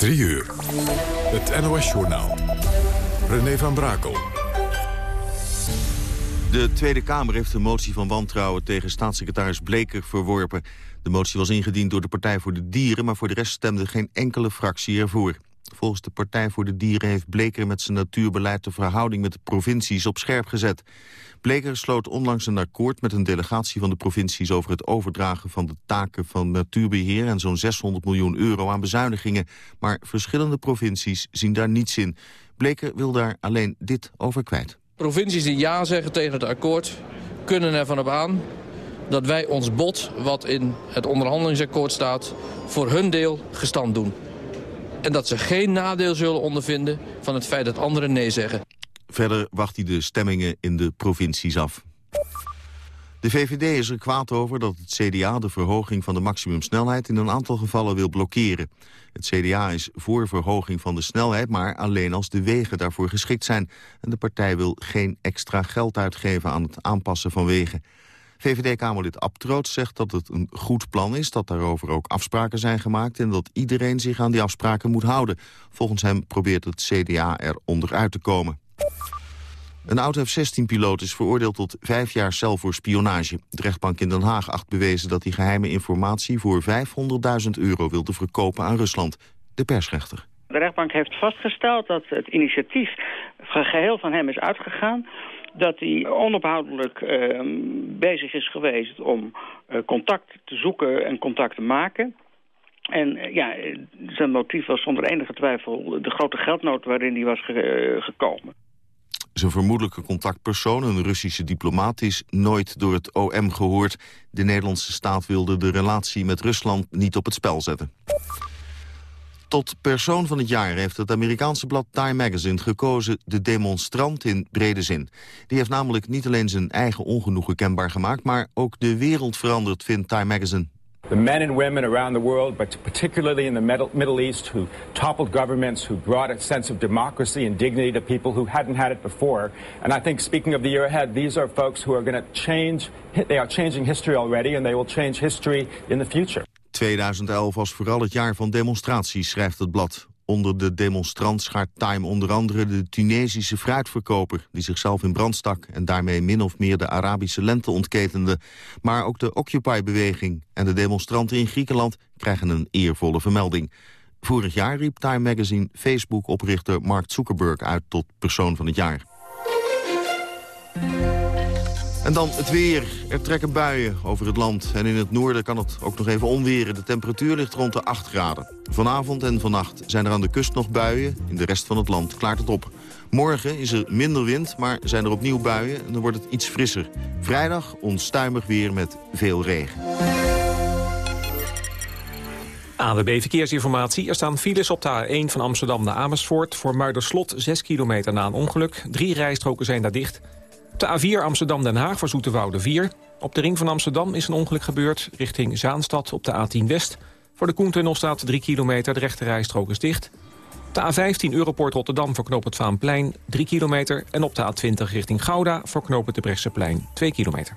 3 uur. Het NOS-journaal. René van Brakel. De Tweede Kamer heeft een motie van wantrouwen tegen staatssecretaris Bleker verworpen. De motie was ingediend door de Partij voor de Dieren... maar voor de rest stemde geen enkele fractie ervoor. Volgens de Partij voor de Dieren heeft Bleker met zijn natuurbeleid... de verhouding met de provincies op scherp gezet. Bleker sloot onlangs een akkoord met een delegatie van de provincies... over het overdragen van de taken van natuurbeheer... en zo'n 600 miljoen euro aan bezuinigingen. Maar verschillende provincies zien daar niets in. Bleker wil daar alleen dit over kwijt. Provincies die ja zeggen tegen het akkoord kunnen ervan op aan dat wij ons bod, wat in het onderhandelingsakkoord staat, voor hun deel gestand doen. En dat ze geen nadeel zullen ondervinden van het feit dat anderen nee zeggen. Verder wacht hij de stemmingen in de provincies af. De VVD is er kwaad over dat het CDA de verhoging van de maximumsnelheid in een aantal gevallen wil blokkeren. Het CDA is voor verhoging van de snelheid, maar alleen als de wegen daarvoor geschikt zijn. En de partij wil geen extra geld uitgeven aan het aanpassen van wegen. VVD-Kamerlid Abtroot zegt dat het een goed plan is... dat daarover ook afspraken zijn gemaakt... en dat iedereen zich aan die afspraken moet houden. Volgens hem probeert het CDA er onderuit te komen. Een oud-F-16-piloot is veroordeeld tot vijf jaar cel voor spionage. De rechtbank in Den Haag acht bewezen dat hij geheime informatie... voor 500.000 euro wilde verkopen aan Rusland. De persrechter. De rechtbank heeft vastgesteld dat het initiatief geheel van hem is uitgegaan dat hij onophoudelijk uh, bezig is geweest om uh, contact te zoeken en contact te maken. En uh, ja, zijn motief was zonder enige twijfel de grote geldnood waarin hij was ge gekomen. Zijn vermoedelijke contactpersoon, een Russische diplomaat, is nooit door het OM gehoord. De Nederlandse staat wilde de relatie met Rusland niet op het spel zetten. Tot persoon van het jaar heeft het Amerikaanse blad Time Magazine gekozen de demonstrant in brede zin. Die heeft namelijk niet alleen zijn eigen ongenoegen kenbaar gemaakt, maar ook de wereld veranderd, vindt Time Magazine. The men and women around the world, but particularly in the Middle East, who toppled governments, who brought a sense of democracy and dignity to people who hadn't had it before. And I think, speaking of the year ahead, these are folks who are going to change. They are changing history already, and they will change history in the future. 2011 was vooral het jaar van demonstraties, schrijft het blad. Onder de demonstrant schaart Time onder andere de Tunesische fruitverkoper... die zichzelf in brand stak en daarmee min of meer de Arabische lente ontketende. Maar ook de Occupy-beweging en de demonstranten in Griekenland... krijgen een eervolle vermelding. Vorig jaar riep Time Magazine Facebook-oprichter Mark Zuckerberg uit tot persoon van het jaar. En dan het weer. Er trekken buien over het land. En in het noorden kan het ook nog even onweren. De temperatuur ligt rond de 8 graden. Vanavond en vannacht zijn er aan de kust nog buien. In de rest van het land klaart het op. Morgen is er minder wind, maar zijn er opnieuw buien en dan wordt het iets frisser. Vrijdag onstuimig weer met veel regen. AWB Verkeersinformatie. Er staan files op de A1 van Amsterdam naar Amersfoort. Voor Muiderslot 6 kilometer na een ongeluk. Drie rijstroken zijn daar dicht. De A4 Amsterdam-Den Haag voor Zoeterwoude 4. Op de ring van Amsterdam is een ongeluk gebeurd richting Zaanstad op de A10 West. Voor de Koentunnel staat 3 kilometer, de rechte rijstrook is dicht. De A15 Europort Rotterdam voor knoop het Vaanplein 3 kilometer. En op de A20 richting Gouda voor knoop het de Brechtseplein 2 kilometer.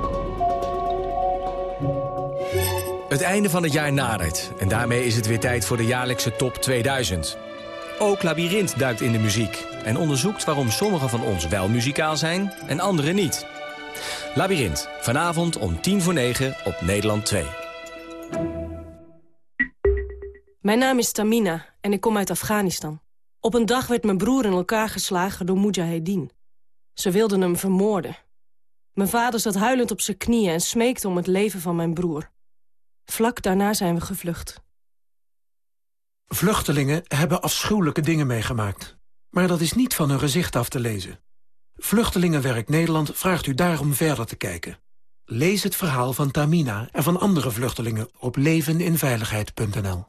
Het einde van het jaar nadert en daarmee is het weer tijd voor de jaarlijkse top 2000. Ook Labyrinth duikt in de muziek en onderzoekt waarom sommigen van ons wel muzikaal zijn en anderen niet. Labyrinth, vanavond om tien voor negen op Nederland 2. Mijn naam is Tamina en ik kom uit Afghanistan. Op een dag werd mijn broer in elkaar geslagen door Mujahedin. Ze wilden hem vermoorden. Mijn vader zat huilend op zijn knieën en smeekte om het leven van mijn broer. Vlak daarna zijn we gevlucht. Vluchtelingen hebben afschuwelijke dingen meegemaakt. Maar dat is niet van hun gezicht af te lezen. Vluchtelingenwerk Nederland vraagt u daarom verder te kijken. Lees het verhaal van Tamina en van andere vluchtelingen op leveninveiligheid.nl.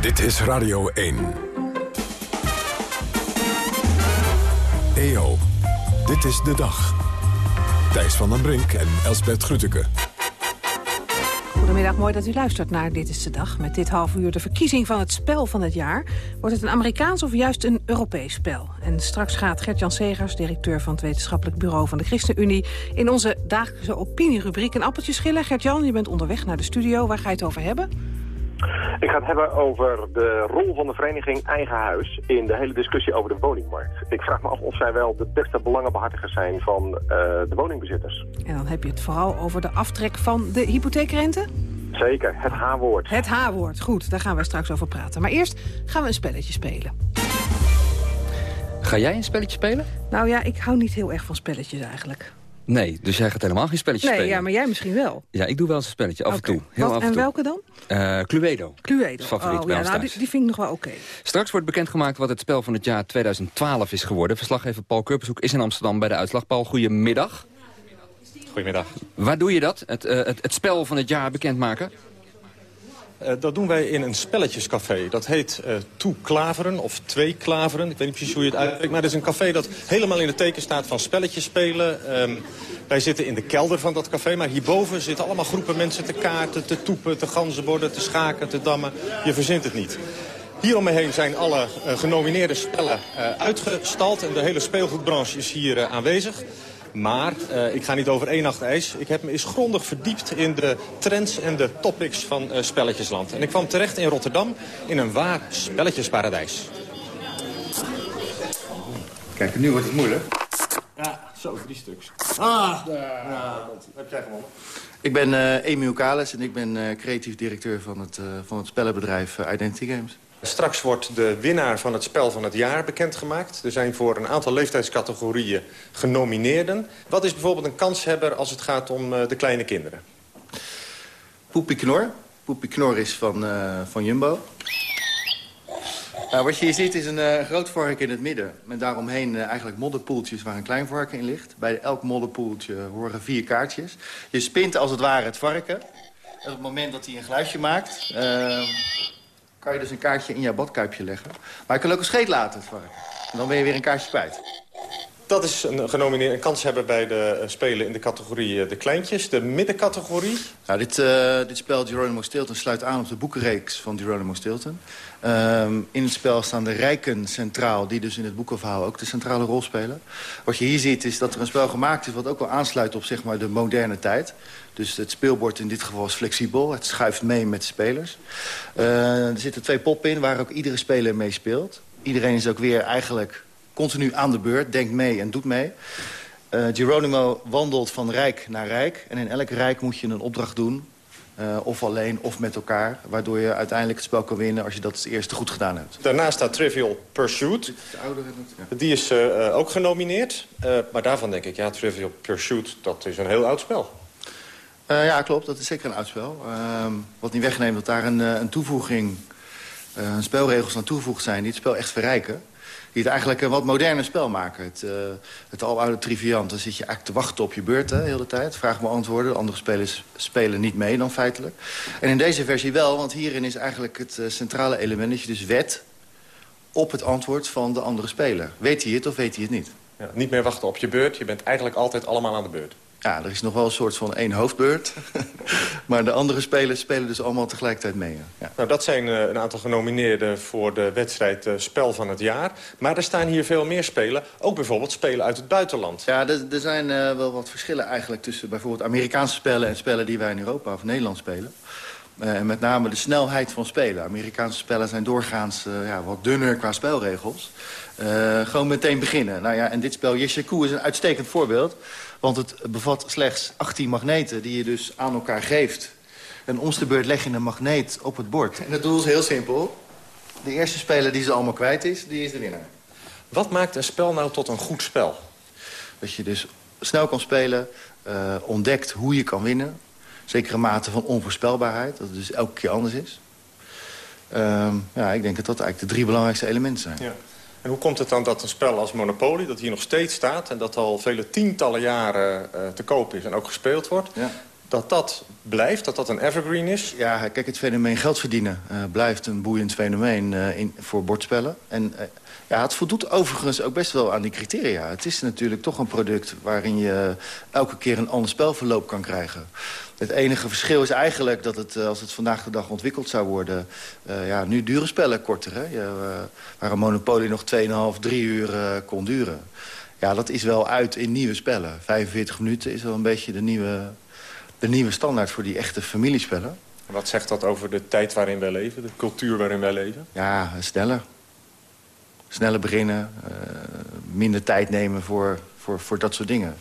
Dit is Radio 1. EO, dit is de dag. Thijs van den Brink en Elsbert Grütke. Goedemiddag, mooi dat u luistert naar Dit is de Dag. Met dit half uur de verkiezing van het spel van het jaar. Wordt het een Amerikaans of juist een Europees spel? En straks gaat Gert-Jan Segers, directeur van het wetenschappelijk bureau van de ChristenUnie... in onze dagelijkse opinierubriek een appeltje schillen. Gert-Jan, je bent onderweg naar de studio. Waar ga je het over hebben? Ik ga het hebben over de rol van de vereniging Eigen Huis in de hele discussie over de woningmarkt. Ik vraag me af of zij wel de beste belangenbehartigers zijn van uh, de woningbezitters. En dan heb je het vooral over de aftrek van de hypotheekrente? Zeker, het H-woord. Het H-woord, goed, daar gaan we straks over praten. Maar eerst gaan we een spelletje spelen. Ga jij een spelletje spelen? Nou ja, ik hou niet heel erg van spelletjes eigenlijk. Nee, dus jij gaat helemaal geen spelletjes nee, spelen? Nee, ja, maar jij misschien wel. Ja, ik doe wel eens een spelletje, af okay. en toe. Heel Wat, af en, en toe. welke dan? Uh, Cluedo. Cluedo. Favoriet oh, bij ja, ons nou, die, die, vind ik nog wel oké. Okay. Straks wordt bekendgemaakt wat het spel van het jaar 2012 is geworden. Verslaggever Paul Kurpershoek is in Amsterdam bij de uitslag. Paul, goedemiddag. Goedemiddag. Waar doe je dat, het, uh, het, het spel van het jaar bekendmaken? Uh, dat doen wij in een spelletjescafé. Dat heet uh, Toe Klaveren of Twee Klaveren. Ik weet niet precies hoe je het uitdrukt. Maar het is een café dat helemaal in het teken staat van spelletjes spelen. Um, wij zitten in de kelder van dat café. Maar hierboven zitten allemaal groepen mensen te kaarten, te toepen, te ganzenborden, te schaken, te dammen. Je verzint het niet. Hier om me heen zijn alle uh, genomineerde spellen uitgestald. En de hele speelgoedbranche is hier aanwezig. Maar uh, ik ga niet over één nacht ijs. Ik heb me eens grondig verdiept in de trends en de topics van uh, Spelletjesland. En ik kwam terecht in Rotterdam in een waar spelletjesparadijs. Kijk, nu wordt het moeilijk. Ja, zo, drie stuks. Ah! Ja, dat heb jij gewonnen. Ik ben uh, Emiel Kales en ik ben uh, creatief directeur van het, uh, van het spellenbedrijf Identity Games. Straks wordt de winnaar van het spel van het jaar bekendgemaakt. Er zijn voor een aantal leeftijdscategorieën genomineerden. Wat is bijvoorbeeld een kanshebber als het gaat om uh, de kleine kinderen? Poepie Knor. Poepie Knor is van, uh, van Jumbo. Nou, wat je hier ziet is een uh, groot varken in het midden. Met daaromheen eigenlijk modderpoeltjes waar een klein varken in ligt. Bij elk modderpoeltje horen vier kaartjes. Je spint als het ware het varken. En op het moment dat hij een geluidje maakt... Kan je dus een kaartje in jouw badkuipje leggen. Maar je kan ook een scheet laten. En dan ben je weer een kaartje kwijt. Dat is een genomineerde een kans hebben bij de uh, spelen in de categorie uh, de kleintjes. De middencategorie? Nou, dit, uh, dit spel Geronimo Stilton sluit aan op de boekenreeks van Geronimo Stilton. Um, in het spel staan de rijken centraal, die dus in het boekenverhaal ook de centrale rol spelen. Wat je hier ziet is dat er een spel gemaakt is wat ook wel aansluit op zeg maar, de moderne tijd. Dus het speelbord in dit geval is flexibel. Het schuift mee met de spelers. Er zitten twee poppen in waar ook iedere speler mee speelt. Iedereen is ook weer eigenlijk continu aan de beurt, denkt mee en doet mee. Uh, Geronimo wandelt van rijk naar rijk. En in elk rijk moet je een opdracht doen. Uh, of alleen of met elkaar. Waardoor je uiteindelijk het spel kan winnen als je dat als eerste goed gedaan hebt. Daarnaast staat Trivial Pursuit. Die is uh, ook genomineerd. maar daarvan denk ik, ja, Trivial Pursuit, dat is een heel oud spel. Ja, klopt. Dat is zeker een oud spel. Uh, wat niet wegneemt dat daar een, een toevoeging, een spelregels aan toegevoegd zijn... die het spel echt verrijken. Die het eigenlijk een wat moderner spel maken. Het, het aloude triviant, dan zit je eigenlijk te wachten op je beurt hè, de hele tijd. Vraag beantwoorden. De andere spelers spelen niet mee dan feitelijk. En in deze versie wel, want hierin is eigenlijk het centrale element... dat je dus wet op het antwoord van de andere speler. Weet hij het of weet hij het niet? Ja, niet meer wachten op je beurt. Je bent eigenlijk altijd allemaal aan de beurt. Ja, er is nog wel een soort van één hoofdbeurt. maar de andere spelers spelen dus allemaal tegelijkertijd mee. Ja. Nou, dat zijn uh, een aantal genomineerden voor de wedstrijd uh, Spel van het Jaar. Maar er staan hier veel meer spelen. Ook bijvoorbeeld spelen uit het buitenland. Ja, er, er zijn uh, wel wat verschillen eigenlijk tussen bijvoorbeeld Amerikaanse spellen... en spellen die wij in Europa of Nederland spelen. En met name de snelheid van spelen. Amerikaanse spellen zijn doorgaans ja, wat dunner qua spelregels. gewoon meteen beginnen. Nou ja, en dit spel Yeshaku is een uitstekend voorbeeld... Want het bevat slechts 18 magneten die je dus aan elkaar geeft. En om de beurt leg je een magneet op het bord. En dat doel is heel simpel. De eerste speler die ze allemaal kwijt is, die is de winnaar. Wat maakt een spel nou tot een goed spel? Dat je dus snel kan spelen, uh, ontdekt hoe je kan winnen. Zekere mate van onvoorspelbaarheid, dat het dus elke keer anders is. Uh, ja, ik denk dat dat eigenlijk de drie belangrijkste elementen zijn. Ja. En hoe komt het dan dat een spel als Monopoly, dat hier nog steeds staat... en dat al vele tientallen jaren uh, te koop is en ook gespeeld wordt... Ja. dat dat blijft, dat dat een evergreen is? Ja, kijk, het fenomeen geld verdienen uh, blijft een boeiend fenomeen uh, in, voor bordspellen. En ja, het voldoet overigens ook best wel aan die criteria. Het is natuurlijk toch een product waarin je elke keer een ander spelverloop kan krijgen. Het enige verschil is eigenlijk dat het, als het vandaag de dag ontwikkeld zou worden... ja, nu duren spellen korter, hè? Je, waar een Monopoly nog 2,5, 3 uur kon duren. Ja, dat is wel uit in nieuwe spellen. 45 minuten is wel een beetje de nieuwe de nieuwe standaard voor die echte familiespellen. Wat zegt dat over de tijd waarin wij leven, de cultuur waarin wij leven? Ja, sneller. Sneller beginnen, uh, minder tijd nemen voor, voor, voor dat soort dingen.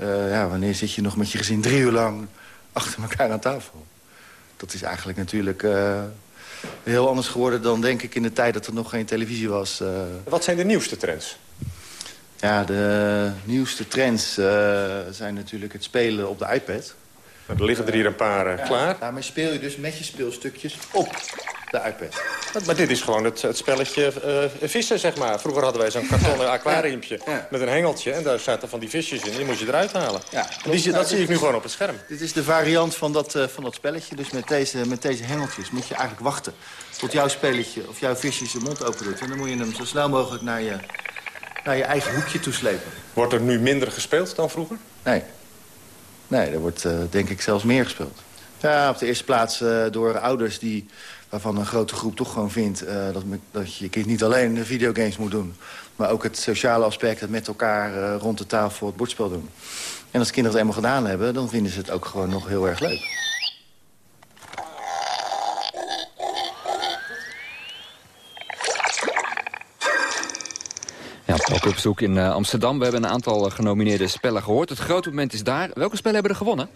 Uh, ja, wanneer zit je nog met je gezin drie uur lang achter elkaar aan tafel? Dat is eigenlijk natuurlijk uh, heel anders geworden dan denk ik in de tijd dat er nog geen televisie was. Wat zijn de nieuwste trends? Ja, de nieuwste trends zijn natuurlijk het spelen op de iPad. Er liggen er hier een paar uh, klaar. Maar speel je dus met je speelstukjes op de iPad. Maar, dit is gewoon het, het spelletje uh, vissen, zeg maar. Vroeger hadden wij zo'n kartonnen aquariumpje ja. met een hengeltje. En daar zaten van die visjes in. Die moest je eruit halen. Ja, en die, dat zie ik nu gewoon op het scherm. Dit is de variant van dat, uh, van dat spelletje. Dus met deze, met deze hengeltjes moet je eigenlijk wachten... tot jouw spelletje of jouw visje zijn mond open doet. En dan moet je hem zo snel mogelijk naar je, naar je eigen hoekje toeslepen. Wordt er nu minder gespeeld dan vroeger? Nee. Nee, er wordt uh, denk ik zelfs meer gespeeld. Ja, op de eerste plaats uh, door ouders die, waarvan een grote groep toch gewoon vindt... Uh, dat, dat je kind niet alleen videogames moet doen... maar ook het sociale aspect, het met elkaar rond de tafel het bordspel doen. En als kinderen het eenmaal gedaan hebben, dan vinden ze het ook gewoon nog heel erg leuk. Pop-up in uh, Amsterdam. We hebben een aantal genomineerde spellen gehoord. Het grote moment is daar. Welke spellen hebben er gewonnen?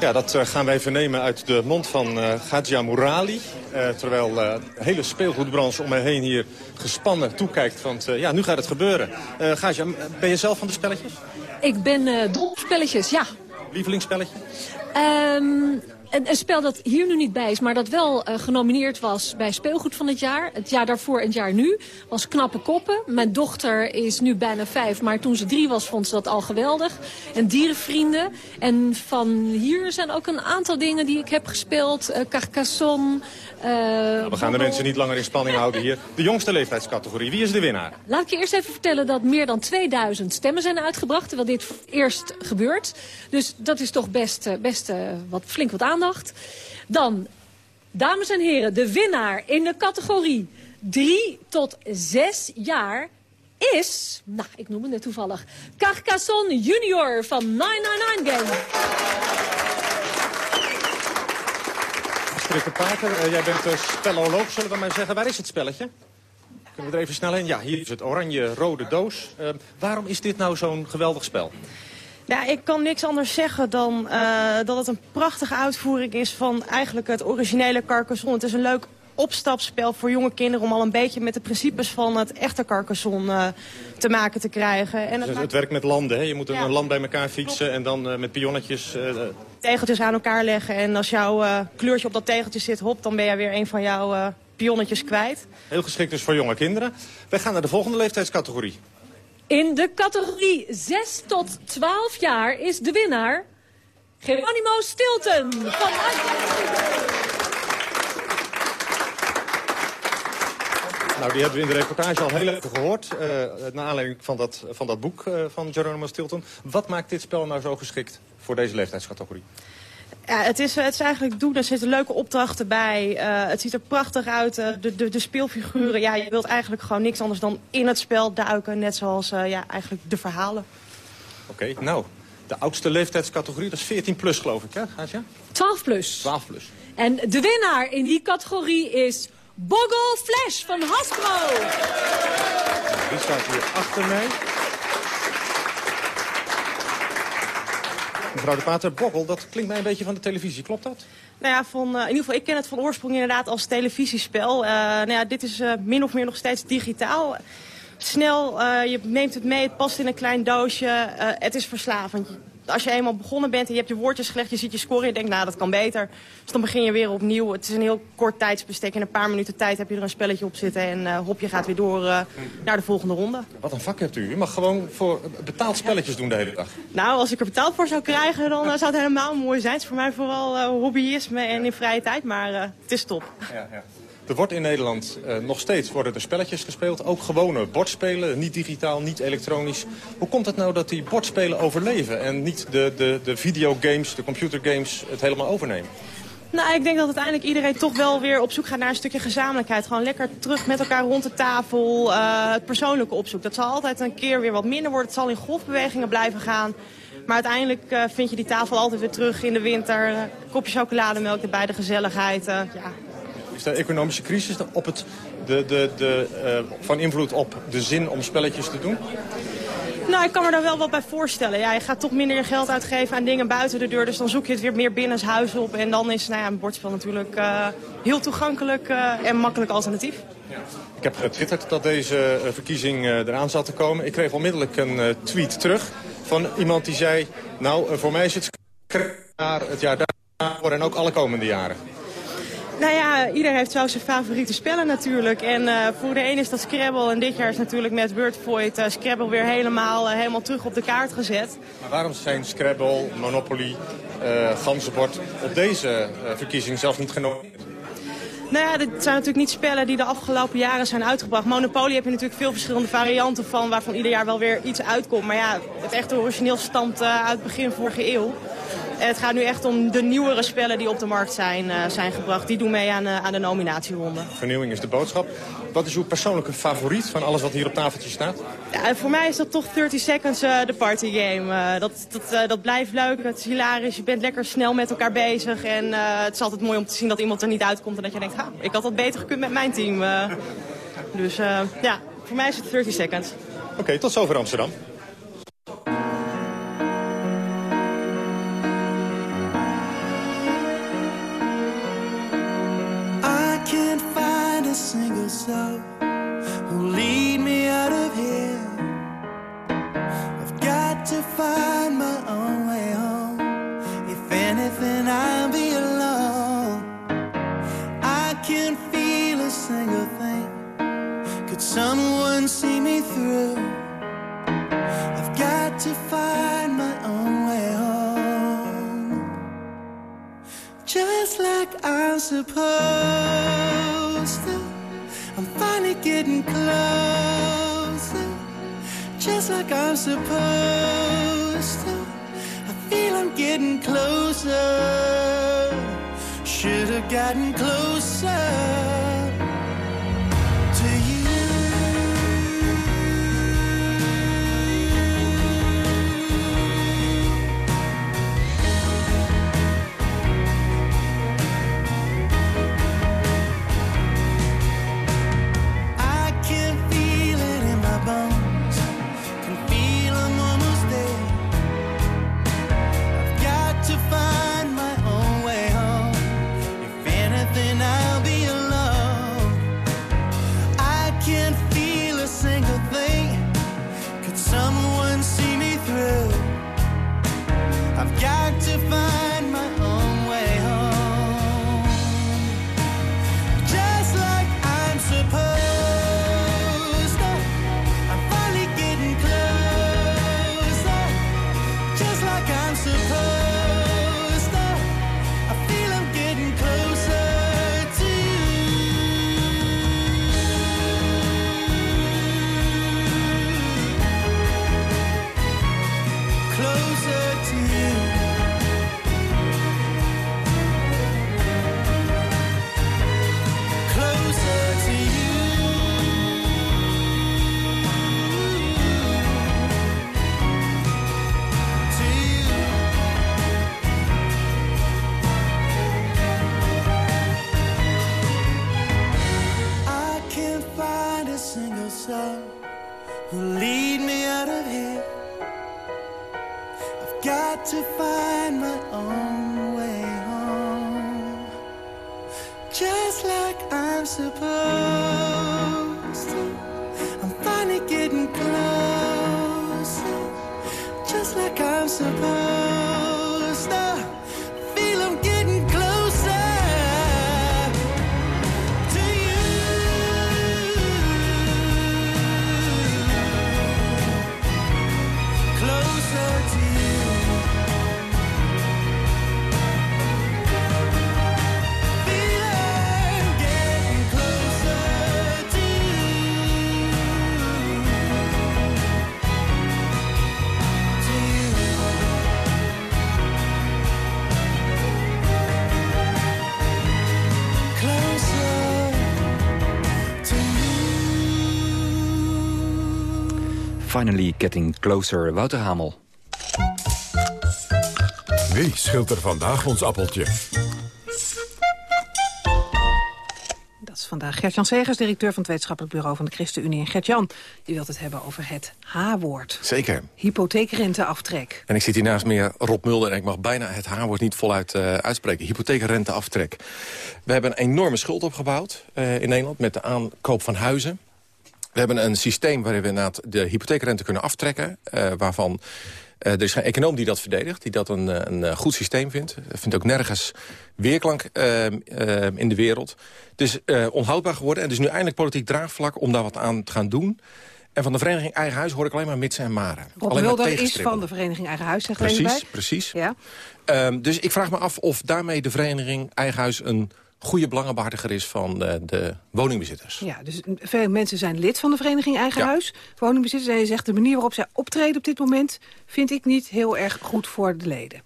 Ja, dat uh, gaan wij vernemen uit de mond van uh, Gajia Murali. terwijl de hele speelgoedbranche om mij heen hier gespannen toekijkt. Want ja, nu gaat het gebeuren. Uh, Gajia, ben je zelf van de spelletjes? Ik ben dol spelletjes, ja. Lievelingsspelletje? Um, een, spel dat hier nu niet bij is, maar dat wel uh, genomineerd was bij Speelgoed van het jaar. Het jaar daarvoor en het jaar nu was Knappe Koppen. Mijn dochter is nu bijna vijf, maar toen ze drie was vond ze dat al geweldig. En Dierenvrienden. En van hier zijn ook een aantal dingen die ik heb gespeeld. Uh, Carcassonne. Uh, nou, we gaan de mensen niet langer in spanning houden hier. De jongste leeftijdscategorie, wie is de winnaar? Laat ik je eerst even vertellen dat meer dan 2000 stemmen zijn uitgebracht. Terwijl dit eerst gebeurt. Dus dat is toch best, best wat, flink wat aandacht. Dan, dames en heren, de winnaar in de categorie 3 tot 6 jaar is, nou, ik noem het net toevallig, Carcassonne Junior van 999 Game. Strikke Pater, uh, jij bent uh, speloloog, zullen we maar zeggen. Waar is het spelletje? Kunnen we er even snel in? Ja, hier is het oranje-rode doos. Uh, waarom is dit nou zo'n geweldig spel? Ja, ik kan niks anders zeggen dan uh, dat het een prachtige uitvoering is van eigenlijk het originele Carcassonne. Het is een leuk opstapspel voor jonge kinderen om al een beetje met de principes van het echte Carcassonne uh, te maken te krijgen. En het, dus het werkt met landen, hè? Je moet ja. een land bij elkaar fietsen en dan met pionnetjes... Tegeltjes aan elkaar leggen en als jouw kleurtje op dat tegeltje zit, hop, dan ben jij weer een van jouw pionnetjes kwijt. Heel geschikt dus voor jonge kinderen. Wij gaan naar de volgende leeftijdscategorie. In de categorie 6 tot 12 jaar is de winnaar Geronimo Stilton van Nou, die hebben we in de reportage al heel even gehoord. Uh, naar aanleiding van dat, van dat boek uh, van Geronimo Stilton. Wat maakt dit spel nou zo geschikt voor deze leeftijdscategorie? Ja, het is, het is eigenlijk doen. Er zitten leuke opdrachten bij. Uh, het ziet er prachtig uit. Uh, de, de, de speelfiguren. Ja, je wilt eigenlijk gewoon niks anders dan in het spel duiken. Net zoals uh, ja, eigenlijk de verhalen. Oké, okay, nou. De oudste leeftijdscategorie, dat is 14 plus geloof ik, hè? Gaat je? 12 plus. 12 plus. En de winnaar in die categorie is Boggle Flash van Hasbro. Die staat hier achter mij. Mevrouw de Pater, Boggle, dat klinkt mij een beetje van de televisie. Klopt dat? Nou ja, van, uh, in ieder geval, ik ken het van oorsprong inderdaad als televisiespel. Uh, nou ja, dit is uh, min of meer nog steeds digitaal. Snel, je neemt het mee, het past in een klein doosje. het is verslavend. Als je eenmaal begonnen bent en je hebt je woordjes gelegd, je ziet je score en je denkt, nou, dat kan beter. Dus dan begin je weer opnieuw. Het is een heel kort tijdsbestek. In een paar minuten tijd heb je er een spelletje op zitten en uh, hop, je gaat weer door uh, naar de volgende ronde. Wat een vak hebt u. U mag gewoon voor betaald spelletjes doen de hele dag. Nou, als ik er betaald voor zou krijgen, dan uh, zou het helemaal mooi zijn. Het is voor mij vooral hobbyisme en in vrije tijd, maar het is top. Ja, ja. Er wordt in Nederland uh, nog steeds worden er spelletjes gespeeld. Ook gewone bordspelen, niet digitaal, niet elektronisch. Hoe komt het nou dat die bordspelen overleven en niet de, de, de videogames, de computergames het helemaal overnemen? Nou, ik denk dat uiteindelijk iedereen toch wel weer op zoek gaat naar een stukje gezamenlijkheid. Gewoon lekker terug met elkaar rond de tafel, uh, het persoonlijke opzoek. Dat zal altijd een keer weer wat minder worden. Het zal in golfbewegingen blijven gaan. Maar uiteindelijk uh, vind je die tafel altijd weer terug in de winter. Uh, kopje chocolademelk erbij, de gezelligheid. ja, de economische crisis op het, de, de, de, uh, van invloed op de zin om spelletjes te doen? Nou, ik kan me daar wel wat bij voorstellen. Ja, je gaat toch minder je geld uitgeven aan dingen buiten de deur. Dus dan zoek je het weer meer binnenshuis op. En dan is nou ja, een bordspel natuurlijk uh, heel toegankelijk uh, en makkelijk alternatief. Ja. Ik heb getwitterd dat deze verkiezing eraan zat te komen. Ik kreeg onmiddellijk een tweet terug van iemand die zei... nou, voor mij is het jaar, het jaar daarvoor en ook alle komende jaren. Nou ja, iedereen heeft zo zijn favoriete spellen natuurlijk. En uh, voor de een is dat Scrabble. En dit jaar is natuurlijk met Wordvoid uh, Scrabble weer helemaal, uh, helemaal terug op de kaart gezet. Maar waarom zijn Scrabble, Monopoly, Ganzenbord op deze verkiezing zelfs niet genomineerd? Nou ja, dit zijn natuurlijk niet spellen die de afgelopen jaren zijn uitgebracht. Monopoly heb je natuurlijk veel verschillende varianten van, waarvan ieder jaar wel weer iets uitkomt. Maar ja, het echte origineel stamt uit begin vorige eeuw. En het gaat nu echt om de nieuwere spellen die op de markt zijn, uh, zijn gebracht. Die doen mee aan, uh, aan de nominatieronde. Vernieuwing is de boodschap. Wat is uw persoonlijke favoriet van alles wat hier op tafeltje staat? Ja, voor mij is dat toch 30 Seconds uh, de party game. dat, dat, dat blijft leuk, het is hilarisch. Je bent lekker snel met elkaar bezig. En het is altijd mooi om te zien dat iemand er niet uitkomt. En dat je denkt, ha, ik had dat beter gekund met mijn team. dus ja, voor mij is het 30 Seconds. Oké, okay, tot zover Amsterdam. I'm supposed to. I feel I'm getting closer, should have gotten closer. Finally Getting Closer, Wouter Hamel. Wie schilt er vandaag ons appeltje? Dat is vandaag Gert-Jan Segers, directeur van het wetenschappelijk bureau van de ChristenUnie. En Gert-Jan, je wilt het hebben over het H-woord. Zeker. Hypotheekrenteaftrek. En ik zit hier naast meer Rob Mulder en ik mag bijna het H-woord niet voluit uh, uitspreken. Hypotheekrenteaftrek. We hebben een enorme schuld opgebouwd uh, in Nederland met de aankoop van huizen. We hebben een systeem waarin we inderdaad de hypotheekrente kunnen aftrekken... Uh, waarvan uh, er is geen econoom die dat verdedigt, die dat een, een, een goed systeem vindt. Vindt ook nergens weerklank uh, in de wereld. Het is onhoudbaar geworden en het is nu eindelijk politiek draagvlak... om daar wat aan te gaan doen... En van de vereniging Eigen Huis hoor ik alleen maar mits en maren. Rob Mulder is van de vereniging Eigen Huis, zeg Precies, precies. Ja. Um, dus ik vraag me af of daarmee de vereniging Eigen Huis... een goede belangenbehartiger is van de, de, woningbezitters. Ja, dus veel mensen zijn lid van de vereniging Eigen ja. Huis, woningbezitters. En je zegt de manier waarop zij optreden op dit moment... vind ik niet heel erg goed voor de leden.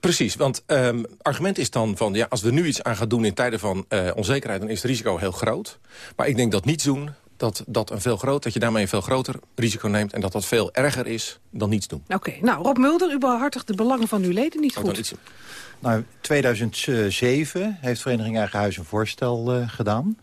Precies, want um, argument is dan van... ja, als we nu iets aan gaan doen in tijden van uh, onzekerheid... dan is het risico heel groot. Maar ik denk dat niets doen dat, dat, een veel groot, dat je daarmee een veel groter risico neemt... en dat dat veel erger is dan niets doen. Oké, okay, nou, Rob Mulder, u behartigt de belangen van uw leden niet goed. Nou, 2007 heeft Vereniging Eigen Huis een voorstel uh, gedaan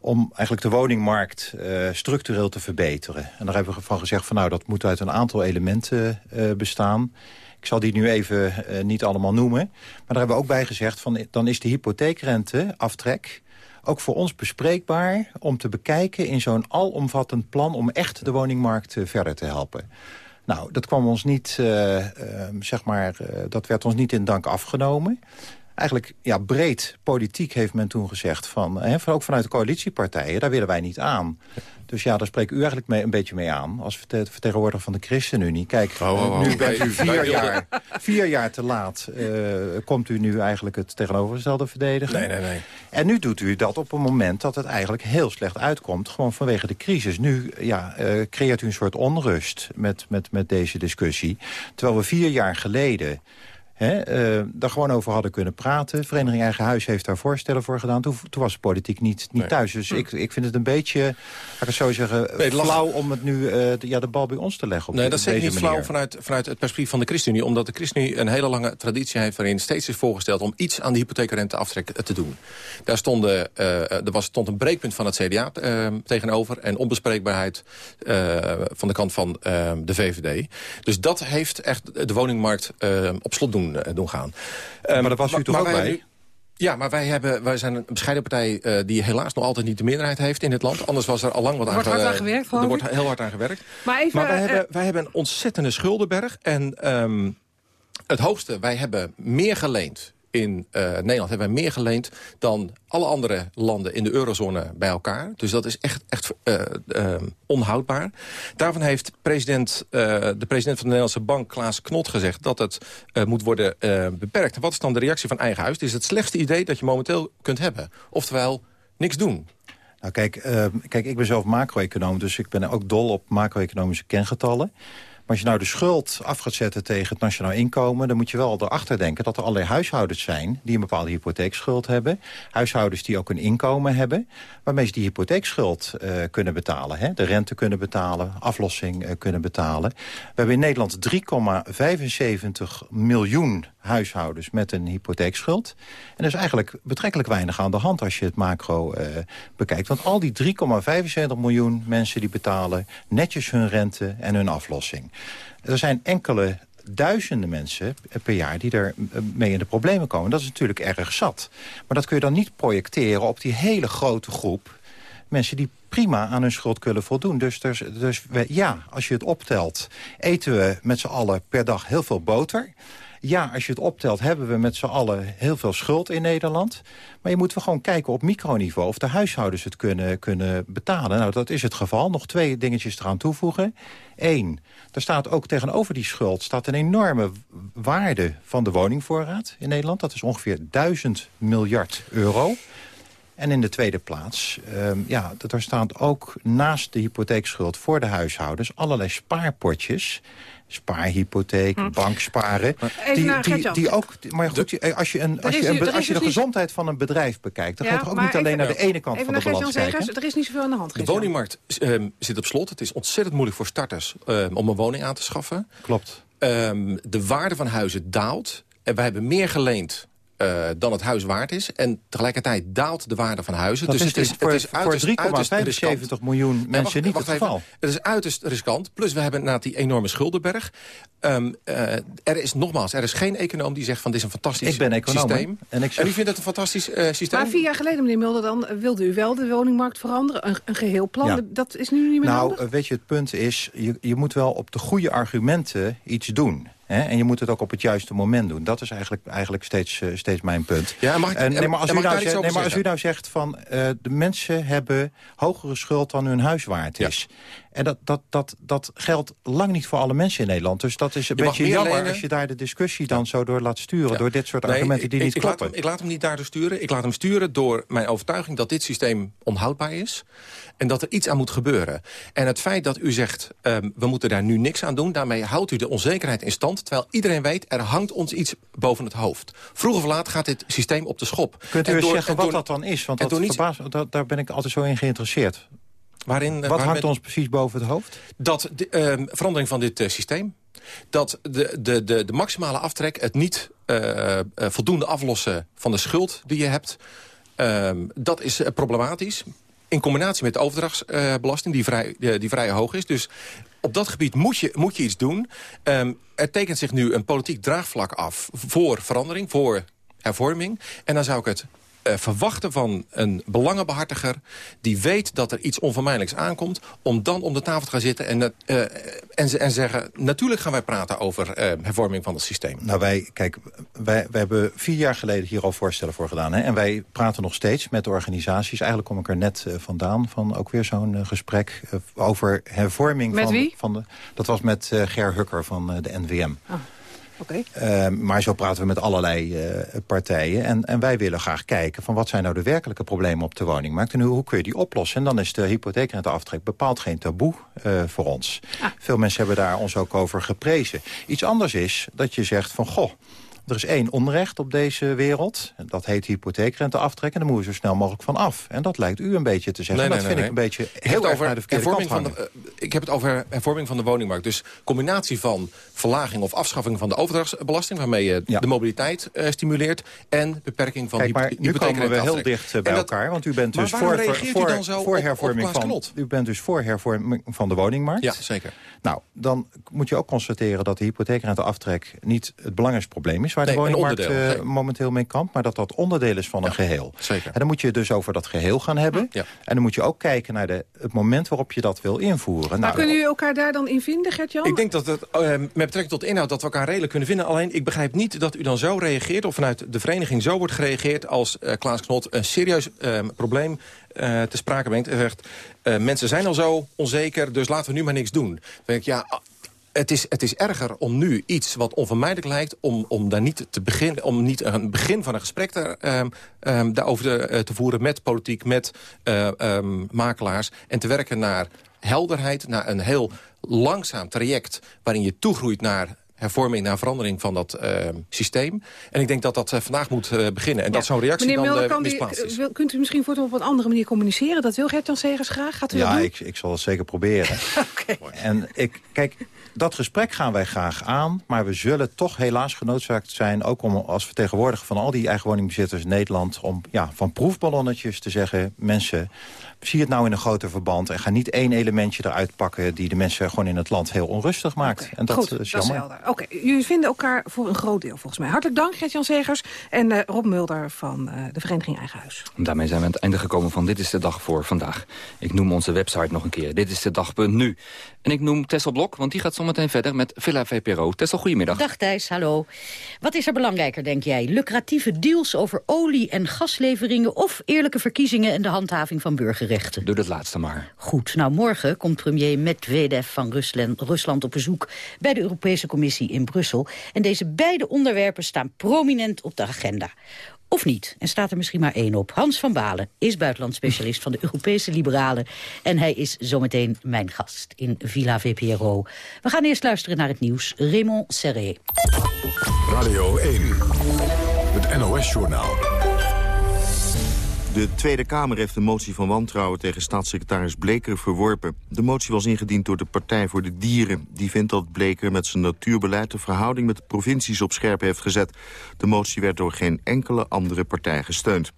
om eigenlijk de woningmarkt uh, structureel te verbeteren. En daar hebben we van gezegd van nou, dat moet uit een aantal elementen uh, bestaan. Ik zal die nu even niet allemaal noemen. Maar daar hebben we ook bij gezegd van dan is de hypotheekrenteaftrek ook voor ons bespreekbaar om te bekijken in zo'n alomvattend plan om echt de woningmarkt verder te helpen. Nou, dat kwam ons niet, uh, uh, zeg maar, uh, dat werd ons niet in dank afgenomen. Eigenlijk, ja, breed politiek heeft men toen gezegd van, hè, van ook vanuit de coalitiepartijen, daar willen wij niet aan. Dus ja, daar spreek u eigenlijk mee, een beetje mee aan. Als vertegenwoordiger van de ChristenUnie. Kijk, oh, oh, oh. nu bent u vier jaar, vier jaar te laat. Uh, komt u nu eigenlijk het tegenovergestelde verdedigen. Nee, nee, nee. En nu doet u dat op een moment dat het eigenlijk heel slecht uitkomt. Gewoon vanwege de crisis. Nu ja, uh, creëert u een soort onrust met, met, met deze discussie. Terwijl we vier jaar geleden Hè, uh, daar gewoon over hadden kunnen praten. Vereniging Eigen Huis heeft daar voorstellen voor gedaan. Toen, toen was de politiek niet, niet nee. thuis. Dus ik, ik vind het een beetje, ik het zo zeggen, nee, flauw om het nu uh, de, ja, de bal bij ons te leggen. Op nee, dat is zeker niet manier. flauw vanuit, vanuit het perspectief van de ChristenUnie. Omdat de ChristenUnie een hele lange traditie heeft waarin steeds is voorgesteld om iets aan de hypotheekrenteaftrek te doen. Daar stonden, uh, er was, stond een breekpunt van het CDA tegenover en onbespreekbaarheid van de kant van de VVD. Dus dat heeft echt de woningmarkt op slot doen doen, gaan. Um, maar daar was u toch ook bij? Ja, maar wij, hebben, wij zijn een bescheiden partij uh, die helaas nog altijd niet de meerderheid heeft in dit land. Anders was er al lang wat aan, wordt aan gewerkt. Er wordt heel hard aan gewerkt. Maar, even, maar wij, uh, hebben, wij hebben een ontzettende schuldenberg. En um, het hoogste, wij hebben meer geleend in uh, Nederland hebben wij meer geleend dan alle andere landen in de eurozone bij elkaar. Dus dat is echt, echt uh, uh, onhoudbaar. Daarvan heeft president, de president van de Nederlandse Bank, Klaas Knot, gezegd... dat het moet worden beperkt. Wat is dan de reactie van eigen huis? Het is het slechtste idee dat je momenteel kunt hebben. Oftewel, niks doen. Nou, kijk, kijk ik ben zelf macro-econoom, dus ik ben ook dol op macro-economische kengetallen. Maar als je nou de schuld af gaat zetten tegen het nationaal inkomen... dan moet je wel erachter denken dat er allerlei huishoudens zijn... die een bepaalde hypotheekschuld hebben. Huishoudens die ook een inkomen hebben... waarmee ze die hypotheekschuld uh, kunnen betalen. Hè? De rente kunnen betalen, aflossing uh, kunnen betalen. We hebben in Nederland 3,75 miljoen huishoudens met een hypotheekschuld. En er is eigenlijk betrekkelijk weinig aan de hand als je het macro uh, bekijkt. Want al die 3,75 miljoen mensen die betalen netjes hun rente en hun aflossing. Er zijn enkele duizenden mensen per jaar die er mee in de problemen komen. Dat is natuurlijk erg zat. Maar dat kun je dan niet projecteren op die hele grote groep mensen die prima aan hun schuld kunnen voldoen. Dus, dus, dus ja, als je het optelt, eten we met z'n allen per dag heel veel boter. Ja, als je het optelt hebben we met z'n allen heel veel schuld in Nederland. Maar je moet wel gewoon kijken op microniveau of de huishoudens het kunnen, kunnen betalen. Nou, dat is het geval. Nog twee dingetjes eraan toevoegen. Eén, er staat ook tegenover die schuld staat een enorme waarde van de woningvoorraad in Nederland. Dat is ongeveer 1000 miljard euro. En in de tweede plaats, ehm, ja, er staan ook naast de hypotheekschuld voor de huishoudens allerlei spaarpotjes spaarhypotheek, hm. banksparen. Die, die, die, ook, maar goed, als je, een, als je, een, als je de gezondheid van een bedrijf bekijkt... dan gaat het ook niet alleen naar de ene kant van de balans kijken. Er is niet zoveel aan de hand. De woningmarkt um, zit op slot. Het is ontzettend moeilijk voor starters um, om een woning aan te schaffen. Klopt. Um, de waarde van huizen daalt. En wij hebben meer geleend uh, dan het huis waard is. En tegelijkertijd daalt de waarde van huizen. Dat dus is het is, voor, is voor 3,75 miljoen mensen niet het geval. Het is uiterst riskant. Plus we hebben na die enorme schuldenberg. Um, uh, er is nogmaals, er is geen econoom die zegt van dit is een fantastisch ik ben econoom, systeem. En, ik zeg... en u vindt het een fantastisch uh, systeem? Maar vier jaar geleden, meneer Mulder, dan wilde u wel de woningmarkt veranderen. Een, een geheel plan. Ja. Dat is nu niet meer nou, nodig? Nou, weet je, het punt is, je, je moet wel op de goede argumenten iets doen. En je moet het ook op het juiste moment doen. Dat is eigenlijk, eigenlijk steeds, uh, steeds mijn punt. Ja, mag ik, en, nee, maar als, u nou, zegt, nee, maar als u nou zegt van uh, de mensen hebben hogere schuld dan hun huis waard is. Ja. En dat, dat, dat, dat geldt lang niet voor alle mensen in Nederland. Dus dat is een je beetje jammer lenen. als je daar de discussie dan zo door laat sturen... Ja. door dit soort nee, argumenten die ik, niet ik kloppen. Laat hem, ik laat hem niet daardoor sturen. Ik laat hem sturen door mijn overtuiging dat dit systeem onhoudbaar is. En dat er iets aan moet gebeuren. En het feit dat u zegt, um, we moeten daar nu niks aan doen... daarmee houdt u de onzekerheid in stand. Terwijl iedereen weet, er hangt ons iets boven het hoofd. Vroeg of laat gaat dit systeem op de schop. Kunt u eens zeggen wat dat dan is? Want dat verbaas, dat, daar ben ik altijd zo in geïnteresseerd. Waarin, Wat hangt met, ons precies boven het hoofd? Dat de uh, verandering van dit uh, systeem. Dat de, de, de, de maximale aftrek, het niet uh, voldoende aflossen van de schuld die je hebt... Ehm, dat is problematisch. In combinatie met de overdrachtsbelasting, die, vrij, die vrij hoog is. Dus op dat gebied moet je, moet je iets doen. Um, er tekent zich nu een politiek draagvlak af voor verandering, voor hervorming. En dan zou ik het uh, verwachten van een belangenbehartiger... die weet dat er iets onvermijdelijks aankomt... om dan om de tafel te gaan zitten en, uh, en, en zeggen... natuurlijk gaan wij praten over uh, hervorming van het systeem. Nou, wij, kijk, wij, wij hebben vier jaar geleden hier al voorstellen voor gedaan. Hè? En wij praten nog steeds met de organisaties. Eigenlijk kom ik er net vandaan van ook weer zo'n gesprek... over hervorming met van, wie? van de... Dat was met Ger Hukker van de NVM. Oh. Okay. Uh, maar zo praten we met allerlei uh, partijen. En, en wij willen graag kijken van wat zijn nou de werkelijke problemen op de woningmarkt. En hoe, hoe kun je die oplossen. En dan is de hypotheekrenteaftrek bepaald geen taboe uh, voor ons. Ah. Veel mensen hebben daar ons ook over geprezen. Iets anders is dat je zegt van goh. Er is één onrecht op deze wereld. En dat heet hypotheekrenteaftrek. En daar moeten we zo snel mogelijk van af. En dat lijkt u een beetje te zeggen. Nee, dat nee, vind nee, ik een beetje heel erg naar de verkeerde kant van de, uh, Ik heb het over hervorming van de woningmarkt. Dus combinatie van verlaging of afschaffing van de overdrachtsbelasting... waarmee je ja. de mobiliteit uh, stimuleert. En beperking van Kijk, maar nu komen we heel dicht uh, bij dat, elkaar. Want u bent dus voor, voor, dan zo voor op, hervorming op van, u bent dus voor hervorming van de woningmarkt. Ja, zeker. Nou, dan moet je ook constateren dat de hypotheekrenteaftrek... niet het belangrijkste probleem is waar nee, de woningmarkt uh, momenteel mee kampt... maar dat dat onderdeel is van ja, een geheel. Zeker. En dan moet je het dus over dat geheel gaan hebben. Ja. En dan moet je ook kijken naar de, het moment waarop je dat wil invoeren. Maar nou, kunnen jullie elkaar daar dan in vinden, Gert-Jan? Ik denk dat het uh, met betrekking tot de inhoud dat we elkaar redelijk kunnen vinden. Alleen ik begrijp niet dat u dan zo reageert... of vanuit de vereniging zo wordt gereageerd als uh, Klaas Knot... een serieus uh, probleem te sprake brengt. En zegt, uh, mensen zijn al zo onzeker, dus laten we nu maar niks doen. Dan denk ik, ja, het is, het is erger om nu iets wat onvermijdelijk lijkt... om, om daar niet te beginnen, om niet een begin van een gesprek te, um, um, daarover te, uh, te voeren... met politiek, met uh, um, makelaars... en te werken naar helderheid, naar een heel langzaam traject... waarin je toegroeit naar hervorming naar verandering van dat uh, systeem. En ik denk dat dat uh, vandaag moet uh, beginnen. En ja. dat zo'n reactie Meneer dan Mulder, misplaatst is. Wil, kunt u misschien voor op een andere manier communiceren? Dat wil Gert-Jan Segers graag. Gaat u ja, dat doen? ik, ik zal het zeker proberen. okay. En ik, kijk, dat gesprek gaan wij graag aan. Maar we zullen toch helaas genoodzaakt zijn... ook om als vertegenwoordiger van al die eigen woningbezitters in Nederland... om ja, van proefballonnetjes te zeggen... mensen, zie het nou in een groter verband... en ga niet één elementje eruit pakken... die de mensen gewoon in het land heel onrustig maakt. Okay. En dat Goed, is jammer. Dat is Oké, okay. jullie vinden elkaar voor een groot deel volgens mij. Hartelijk dank, Gert-Jan Segers en uh, Rob Mulder van uh, de Vereniging Eigen Huis. Daarmee zijn we aan het einde gekomen van Dit is de Dag voor vandaag. Ik noem onze website nog een keer. Dit is de dag.nu. En ik noem Tessel Blok, want die gaat zometeen verder met Villa VPRO. Tessel, goedemiddag. Dag Thijs, hallo. Wat is er belangrijker, denk jij? Lucratieve deals over olie- en gasleveringen... of eerlijke verkiezingen en de handhaving van burgerrechten? Doe dat laatste maar. Goed, nou morgen komt premier Medvedev van Rusland, Rusland op bezoek... bij de Europese Commissie in Brussel. En deze beide onderwerpen staan prominent op de agenda. Of niet? En staat er misschien maar één op. Hans van Balen is buitenlandspecialist van de Europese Liberalen. En hij is zometeen mijn gast in Villa VPRO. We gaan eerst luisteren naar het nieuws. Raymond Serré. Radio 1, het NOS-journaal. De Tweede Kamer heeft de motie van wantrouwen tegen staatssecretaris Bleker verworpen. De motie was ingediend door de Partij voor de Dieren. Die vindt dat Bleker met zijn natuurbeleid de verhouding met de provincies op scherp heeft gezet. De motie werd door geen enkele andere partij gesteund.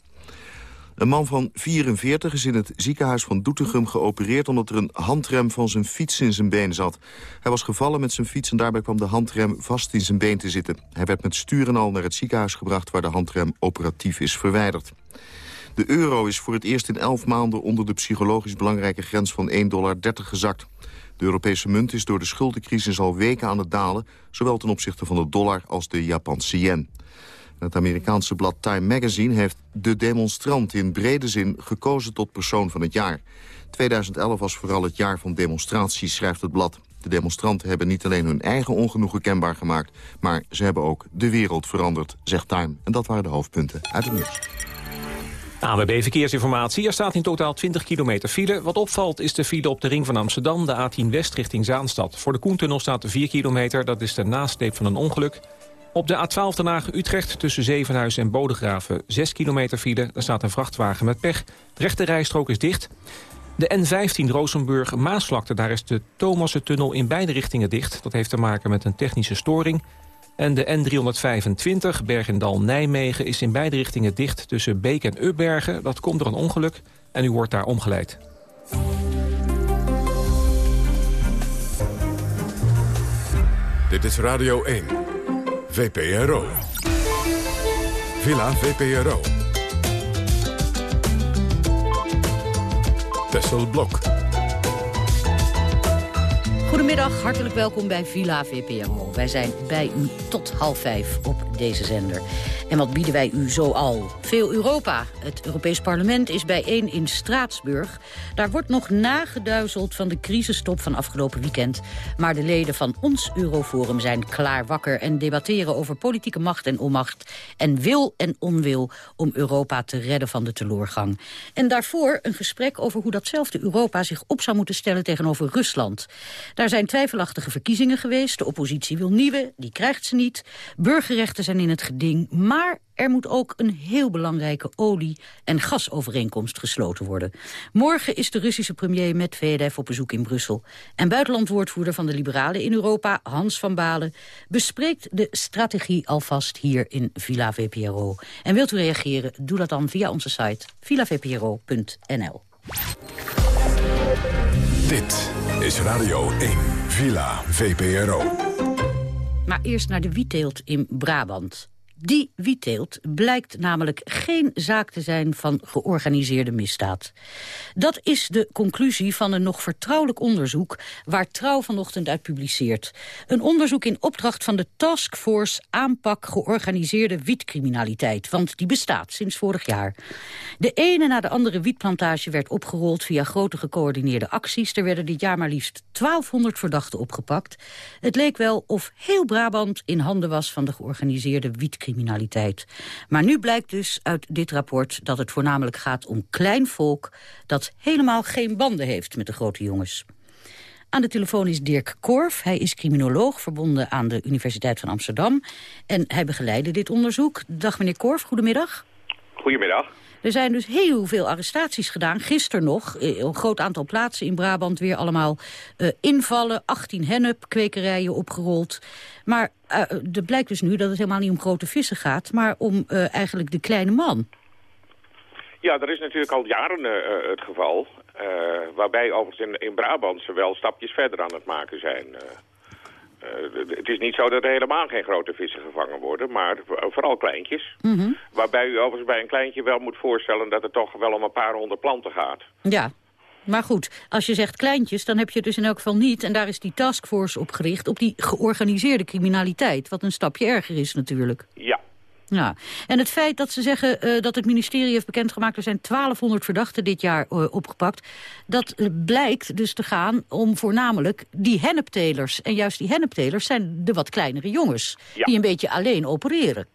Een man van 44 is in het ziekenhuis van Doetinchem geopereerd... omdat er een handrem van zijn fiets in zijn been zat. Hij was gevallen met zijn fiets en daarbij kwam de handrem vast in zijn been te zitten. Hij werd met stuur en al naar het ziekenhuis gebracht... waar de handrem operatief is verwijderd. De euro is voor het eerst in elf maanden onder de psychologisch belangrijke grens van 1,30 dollar gezakt. De Europese munt is door de schuldencrisis al weken aan het dalen... zowel ten opzichte van de dollar als de Japanse yen. Het Amerikaanse blad Time Magazine heeft de demonstrant in brede zin gekozen tot persoon van het jaar. 2011 was vooral het jaar van demonstraties, schrijft het blad. De demonstranten hebben niet alleen hun eigen ongenoegen kenbaar gemaakt... maar ze hebben ook de wereld veranderd, zegt Time. En dat waren de hoofdpunten uit het nieuws. AWB Verkeersinformatie. Er staat in totaal 20 kilometer file. Wat opvalt is de file op de ring van Amsterdam, de A10 West richting Zaanstad. Voor de Koentunnel staat 4 kilometer, dat is de nasleep van een ongeluk. Op de A12 Den Haag-Utrecht tussen Zevenhuizen en Bodegraven 6 kilometer file. Daar staat een vrachtwagen met pech. De rechte rijstrook is dicht. De N15 Rozenburg-Maasvlakte, daar is de Thomassen-tunnel in beide richtingen dicht. Dat heeft te maken met een technische storing. En de N325 Bergendal-Nijmegen is in beide richtingen dicht tussen Beek en Ubbergen. Dat komt door een ongeluk en u wordt daar omgeleid. Dit is Radio 1, VPRO. Villa VPRO. Tessel Blok. Goedemiddag, hartelijk welkom bij Villa VPRO. Wij zijn bij u tot half vijf op deze zender. En wat bieden wij u zoal? Veel Europa. Het Europees Parlement is bijeen in Straatsburg. Daar wordt nog nageduizeld van de crisistop van afgelopen weekend. Maar de leden van ons Euroforum zijn klaar wakker... en debatteren over politieke macht en onmacht... en wil en onwil om Europa te redden van de teloorgang. En daarvoor een gesprek over hoe datzelfde Europa zich op zou moeten stellen tegenover Rusland. Daar zijn twijfelachtige verkiezingen geweest. De oppositie wil nieuwe, die krijgt ze niet. Burgerrechten zijn in het geding, maar er moet ook een heel belangrijke olie- en gasovereenkomst gesloten worden. Morgen is de Russische premier Medvedev op bezoek in Brussel. En buitenlandwoordvoerder van de Liberalen in Europa, Hans van Balen... bespreekt de strategie alvast hier in Villa VPRO. En wilt u reageren, doe dat dan via onze site villavpro.nl. Dit is Radio 1, Villa VPRO. Maar eerst naar de wietteelt in Brabant. Die wietteelt blijkt namelijk geen zaak te zijn van georganiseerde misdaad. Dat is de conclusie van een nog vertrouwelijk onderzoek... waar Trouw vanochtend uit publiceert. Een onderzoek in opdracht van de Taskforce Aanpak Georganiseerde Wietcriminaliteit. Want die bestaat sinds vorig jaar. De ene na de andere wietplantage werd opgerold via grote gecoördineerde acties. Er werden dit jaar maar liefst 1200 verdachten opgepakt. Het leek wel of heel Brabant in handen was van de georganiseerde wietcriminaliteit criminaliteit. Maar nu blijkt dus uit dit rapport dat het voornamelijk gaat om klein volk... dat helemaal geen banden heeft met de grote jongens. Aan de telefoon is Dirk Korf. Hij is criminoloog verbonden aan de Universiteit van Amsterdam. En hij begeleidde dit onderzoek. Dag meneer Korf, goedemiddag. Goedemiddag. Er zijn dus heel veel arrestaties gedaan. Gisteren nog, eh, een groot aantal plaatsen in Brabant... weer allemaal uh, invallen, 18 hennep-kwekerijen opgerold. Maar uh, er blijkt dus nu dat het helemaal niet om grote vissen gaat... maar om eigenlijk de kleine man. Ja, dat is natuurlijk al jaren het geval. waarbij overigens in, in Brabant ze wel stapjes verder aan het maken zijn. Uh, het is niet zo dat er helemaal geen grote vissen gevangen worden, maar vooral kleintjes. Mm -hmm. Waarbij u overigens bij een kleintje wel moet voorstellen dat het toch wel om een paar honderd planten gaat. Ja. Maar goed, als je zegt kleintjes, dan heb je het dus in elk geval niet... en daar is die taskforce op gericht, op die georganiseerde criminaliteit. Wat een stapje erger is natuurlijk. Ja. Ja. En het feit dat ze zeggen uh, dat het ministerie heeft bekendgemaakt... er zijn 1200 verdachten dit jaar uh, opgepakt... dat uh, blijkt dus te gaan om voornamelijk die henneptelers. En juist die henneptelers zijn de wat kleinere jongens... Ja. die een beetje alleen opereren.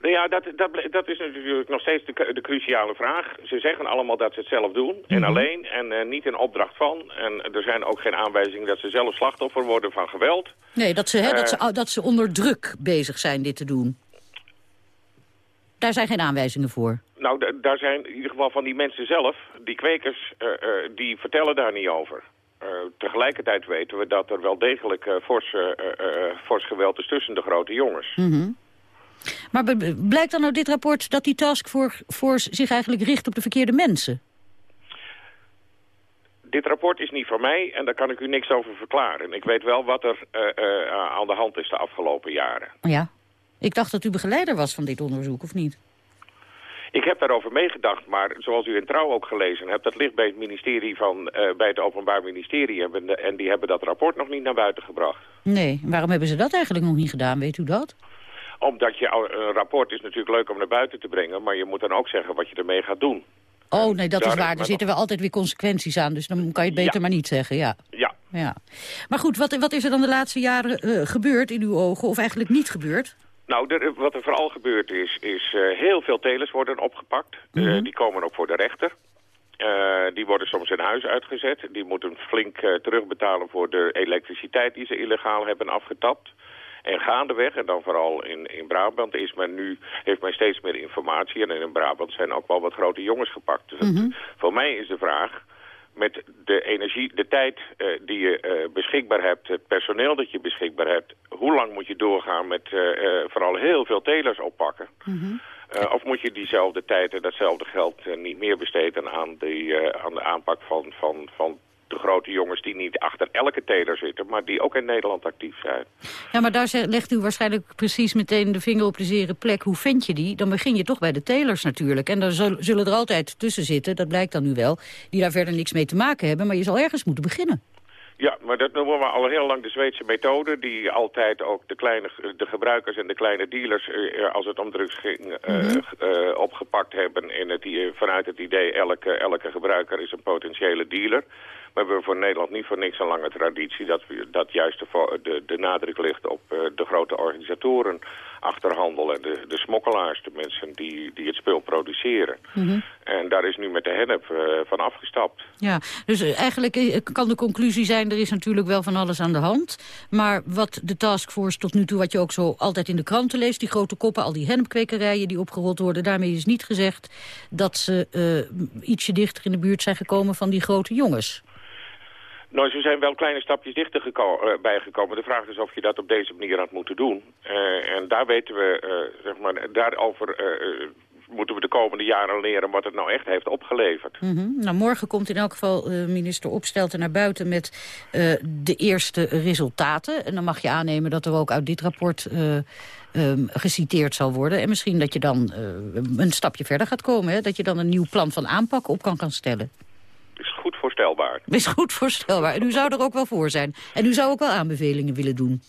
Nou ja, dat, dat, dat is natuurlijk nog steeds de, de, cruciale vraag. Ze zeggen allemaal dat ze het zelf doen, en Mhm. alleen, en uh, niet in opdracht van. En er zijn ook geen aanwijzingen dat ze zelf slachtoffer worden van geweld. Nee, dat ze, hè, Eh. dat, ze, dat ze onder druk bezig zijn dit te doen. Daar zijn geen aanwijzingen voor. Nou, daar zijn in ieder geval van die mensen zelf, die kwekers, uh, uh, die vertellen daar niet over. Uh, tegelijkertijd weten we dat er wel degelijk fors, fors geweld is tussen de grote jongens. Mm -hmm. Maar blijkt dan uit dit rapport dat die taskforce zich eigenlijk richt op de verkeerde mensen? Dit rapport is niet van mij en daar kan ik u niks over verklaren. Ik weet wel wat er aan de hand is de afgelopen jaren. Ja, ik dacht dat u begeleider was van dit onderzoek, of niet? Ik heb daarover meegedacht, maar zoals u in Trouw ook gelezen hebt... dat ligt bij het, ministerie van, uh, bij het Openbaar Ministerie... En, en die hebben dat rapport nog niet naar buiten gebracht. Nee, waarom hebben ze dat eigenlijk nog niet gedaan, weet u dat? Omdat je, een rapport is natuurlijk leuk om naar buiten te brengen... maar je moet dan ook zeggen wat je ermee gaat doen. Oh, nee, dat is waar. Er zitten wel altijd weer consequenties aan, dus dan kan je het beter ja. maar niet zeggen, ja. Ja. ja. Maar goed, wat, wat is er dan de laatste jaren uh, gebeurd in uw ogen, of eigenlijk niet gebeurd? Nou, er, wat er vooral gebeurd is, is uh, heel veel telers worden opgepakt. Mm -hmm. uh, die komen ook voor de rechter. Uh, die worden soms in huis uitgezet. Die moeten flink terugbetalen voor de elektriciteit die ze illegaal hebben afgetapt. En gaandeweg, en dan vooral in, in Brabant, is men nu, heeft men steeds meer informatie. En in Brabant zijn ook wel wat grote jongens gepakt. Dus Mhm. mm -hmm. voor mij is de vraag, met de energie, de tijd uh, die je uh, beschikbaar hebt, het personeel dat je beschikbaar hebt, hoe lang moet je doorgaan met uh, vooral heel veel telers oppakken? Mhm. Mm -hmm. of moet je diezelfde tijd en datzelfde geld niet meer besteden aan, die, aan de aanpak van, van, van de grote jongens die niet achter elke teler zitten, maar die ook in Nederland actief zijn. Ja, maar daar legt u waarschijnlijk precies meteen de vinger op de zere plek. Hoe vind je die? Dan begin je toch bij de telers natuurlijk. En daar zullen er altijd tussen zitten, dat blijkt dan nu wel, die daar verder niks mee te maken hebben. Maar je zal ergens moeten beginnen. Ja, maar dat noemen we al heel lang de Zweedse methode... die altijd ook de, kleine, de gebruikers en de kleine dealers... Uh, als het om drugs ging, mm -hmm. uh, opgepakt hebben... In het, vanuit het idee elke, elke gebruiker is een potentiële dealer. We hebben voor Nederland niet voor niks een lange traditie... dat, we, dat juist de, de, de nadruk ligt op de grote organisatoren achterhandel... en de, de smokkelaars, de mensen die, die het spul produceren. Mm -hmm. En daar is nu met de hennep van afgestapt. Ja, dus eigenlijk kan de conclusie zijn... er is natuurlijk wel van alles aan de hand. Maar wat de taskforce tot nu toe, wat je ook zo altijd in de kranten leest... die grote koppen, al die hennepkwekerijen die opgerold worden... daarmee is niet gezegd dat ze uh, ietsje dichter in de buurt zijn gekomen van die grote jongens. Nou, ze zijn wel kleine stapjes dichter uh, bijgekomen. De vraag is of je dat op deze manier had moeten doen. Uh, en daar weten we, uh, zeg maar, daarover moeten we de komende jaren leren wat het nou echt heeft opgeleverd. -hmm. nou, morgen komt in elk geval minister Opstelten naar buiten met de eerste resultaten. En dan mag je aannemen dat er ook uit dit rapport um, geciteerd zal worden. En misschien dat je dan een stapje verder gaat komen. Hè? Dat je dan een nieuw plan van aanpak op kan, kan stellen. Is goed voorstelbaar. Is goed voorstelbaar. En u zou er ook wel voor zijn. En u zou ook wel aanbevelingen willen doen.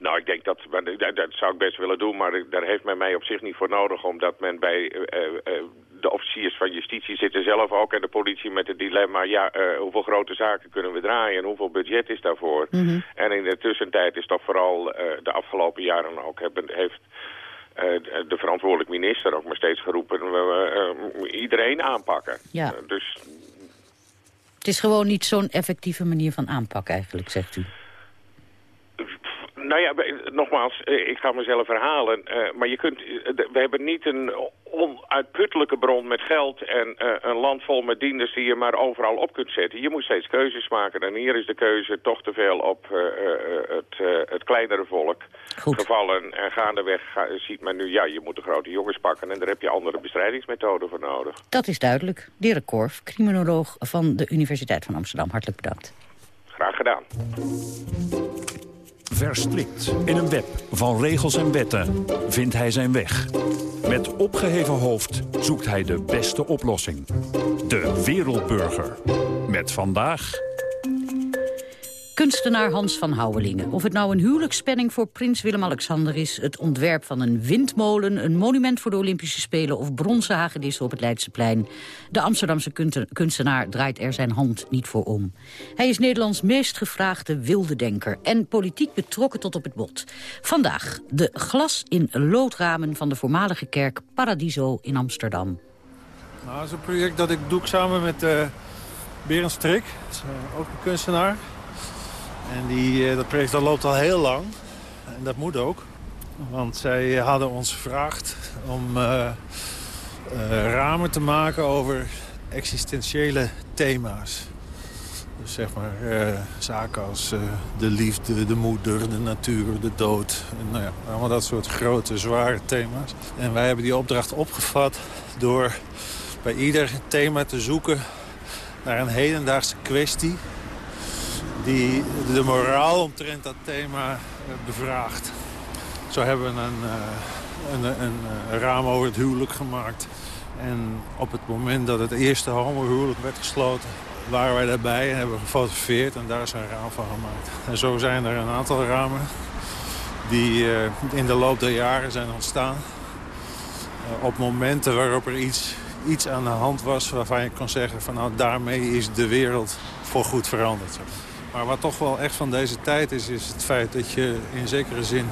Nou, ik denk dat, dat, dat zou ik best willen doen, maar daar heeft men mij op zich niet voor nodig, omdat men bij uh, uh, de officiers van justitie zitten zelf ook en de politie met het dilemma, ja, uh, hoeveel grote zaken kunnen we draaien en hoeveel budget is daarvoor? Mhm. Mm -hmm. En in de tussentijd is toch vooral de afgelopen jaren ook hebben, heeft de verantwoordelijk minister ook maar steeds geroepen, we iedereen aanpakken. Ja. dus het is gewoon niet zo'n effectieve manier van aanpak eigenlijk, zegt u. Nou ja, nogmaals, ik ga mezelf herhalen. Uh, maar je kunt, we hebben niet een onuitputtelijke bron met geld en een land vol met dienders die je maar overal op kunt zetten. Je moet steeds keuzes maken. En hier is de keuze toch te veel op het, het kleinere volk Goed. gevallen. En gaandeweg ga, ziet men nu, ja, je moet de grote jongens pakken en daar heb je andere bestrijdingsmethoden voor nodig. Dat is duidelijk. Dirk Korf, criminoloog van de Universiteit van Amsterdam. Hartelijk bedankt. Graag gedaan. Verstrikt in een web van regels en wetten vindt hij zijn weg. Met opgeheven hoofd zoekt hij de beste oplossing. De wereldburger. Met vandaag... Kunstenaar Hans van Houwelingen. Of het nou een huwelijksspanning voor prins Willem-Alexander is... het ontwerp van een windmolen, een monument voor de Olympische Spelen... of bronzen hagedissen op het Leidseplein. De Amsterdamse kunstenaar draait er zijn hand niet voor om. Hij is Nederlands meest gevraagde wilde denker... en politiek betrokken tot op het bot. Vandaag de glas in loodramen van de voormalige kerk Paradiso in Amsterdam. Nou, dat is een project dat ik doe samen met uh, Berend Strik, uh, ook een kunstenaar. En die, dat project dat loopt al heel lang. En dat moet ook. Want zij hadden ons gevraagd om uh, uh, ramen te maken over existentiële thema's. Dus zeg maar zaken als de liefde, de moeder, de natuur, de dood. Nou ja, allemaal dat soort grote, zware thema's. En wij hebben die opdracht opgevat door bij ieder thema te zoeken naar een hedendaagse kwestie die de moraal omtrent dat thema bevraagt. Zo hebben we een, een, een, een, raam over het huwelijk gemaakt. En op het moment dat het eerste homohuwelijk werd gesloten... waren wij daarbij en hebben gefotografeerd en daar is een raam van gemaakt. En zo zijn er een aantal ramen die in de loop der jaren zijn ontstaan. op momenten waarop er iets, iets aan de hand was waarvan je kon zeggen... van nou daarmee is de wereld voor goed veranderd. Maar wat toch wel echt van deze tijd is, is het feit dat je in zekere zin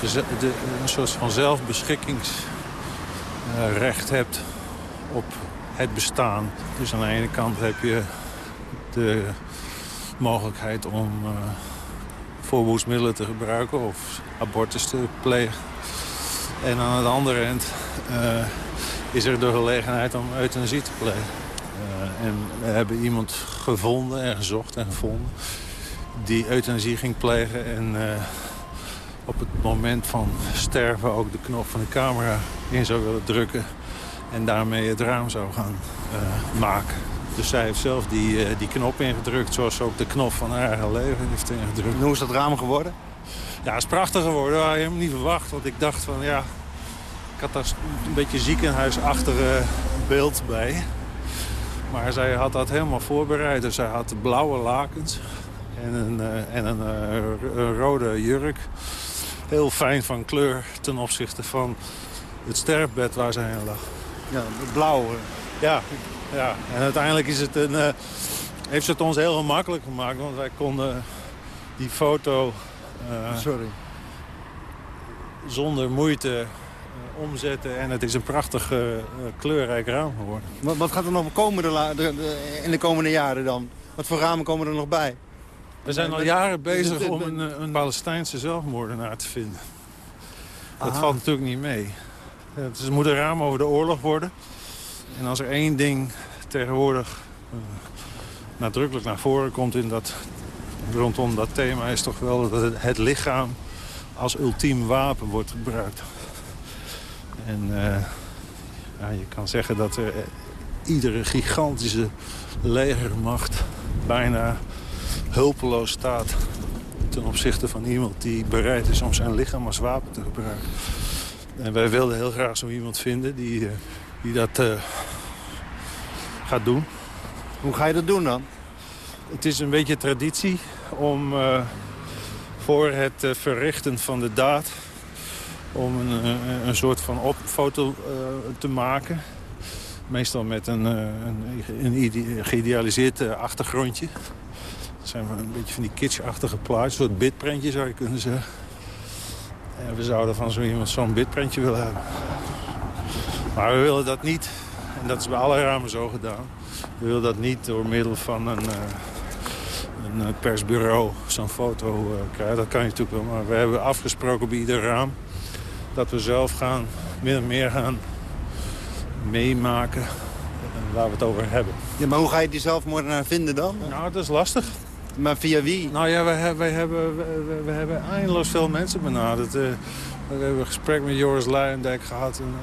de, de, een soort van zelfbeschikkingsrecht hebt op het bestaan. Dus aan de ene kant heb je de mogelijkheid om uh, te gebruiken of abortus te plegen. En aan het andere eind uh, is er de gelegenheid om euthanasie te plegen. En we hebben iemand gevonden en gezocht en gevonden die euthanasie ging plegen en uh, op het moment van sterven ook de knop van de camera in zou willen drukken en daarmee het raam zou gaan uh, maken. Dus zij heeft zelf die, die knop ingedrukt zoals ze ook de knop van haar eigen leven heeft ingedrukt. En hoe is dat raam geworden? Ja, het is prachtig geworden. Dat had helemaal niet verwacht. Want ik dacht van ja, ik had daar een beetje ziekenhuisachtige beeld bij. Maar zij had dat helemaal voorbereid. Dus zij had blauwe lakens en een, uh, en een, uh, een, rode jurk. Heel fijn van kleur ten opzichte van het sterfbed waar zij in lag. Ja, blauw. Ja, ja. en uiteindelijk is het een, uh, heeft ze het ons heel gemakkelijk gemaakt. Want wij konden die foto... Sorry. Zonder moeite omzetten. En het is een prachtig uh, kleurrijk raam geworden. Wat, wat gaat er nog komen de, de, de, in de komende jaren dan? Wat voor ramen komen er nog bij? We zijn al jaren bezig om een, een Palestijnse zelfmoordenaar te vinden. Dat Aha. valt natuurlijk niet mee. Het, is, moet een raam over de oorlog worden. En als er één ding tegenwoordig uh, nadrukkelijk naar voren komt in dat, rondom dat thema... is toch wel dat het, het lichaam als ultiem wapen wordt gebruikt. En uh, ja, je kan zeggen dat er iedere gigantische legermacht bijna hulpeloos staat ten opzichte van iemand die bereid is om zijn lichaam als wapen te gebruiken. En wij wilden heel graag zo iemand vinden die, uh, die dat uh, gaat doen. Hoe ga je dat doen dan? Het is een beetje traditie om uh, voor het verrichten van de daad om een, een, een soort van op foto uh, te maken. Meestal met een, een, een geïdealiseerd achtergrondje. Dat zijn een beetje van die kitschachtige plaatjes, een soort bitprentje zou je kunnen zeggen. En we zouden van zo iemand zo'n bitprentje willen hebben. Maar we willen dat niet, en dat is bij alle ramen zo gedaan... we willen dat niet door middel van een, een persbureau zo'n foto krijgen. Dat kan je natuurlijk wel, maar we hebben afgesproken bij ieder raam dat we zelf gaan, min of meer gaan meemaken waar we het over hebben. Ja, maar hoe ga je die zelfmoordenaar vinden dan? Nou, dat is lastig. Maar via wie? Nou ja, we, hebben, we, hebben, we, we hebben eindeloos veel mensen benaderd. Uh, we hebben een gesprek met Joris Luijendijk gehad en,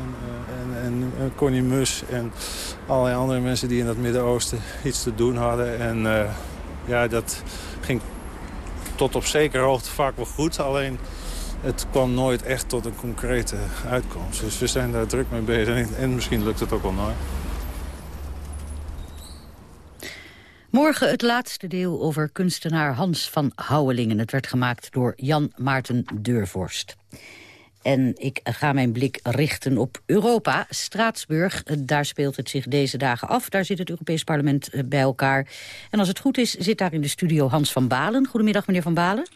en, en, en, Connie Mus en allerlei andere mensen die in het Midden-Oosten iets te doen hadden. En uh, ja, dat ging tot op zekere hoogte vaak wel goed. Alleen het kwam nooit echt tot een concrete uitkomst. Dus we zijn daar druk mee bezig. En misschien lukt het ook wel nooit. Morgen het laatste deel over kunstenaar Hans van Houwelingen. Het werd gemaakt door Jan Maarten Deurvorst. En ik ga mijn blik richten op Europa. Straatsburg, daar speelt het zich deze dagen af. Daar zit het Europees Parlement eh, bij elkaar. En als het goed is, zit daar in de studio Hans van Balen. Goedemiddag, meneer Van Balen.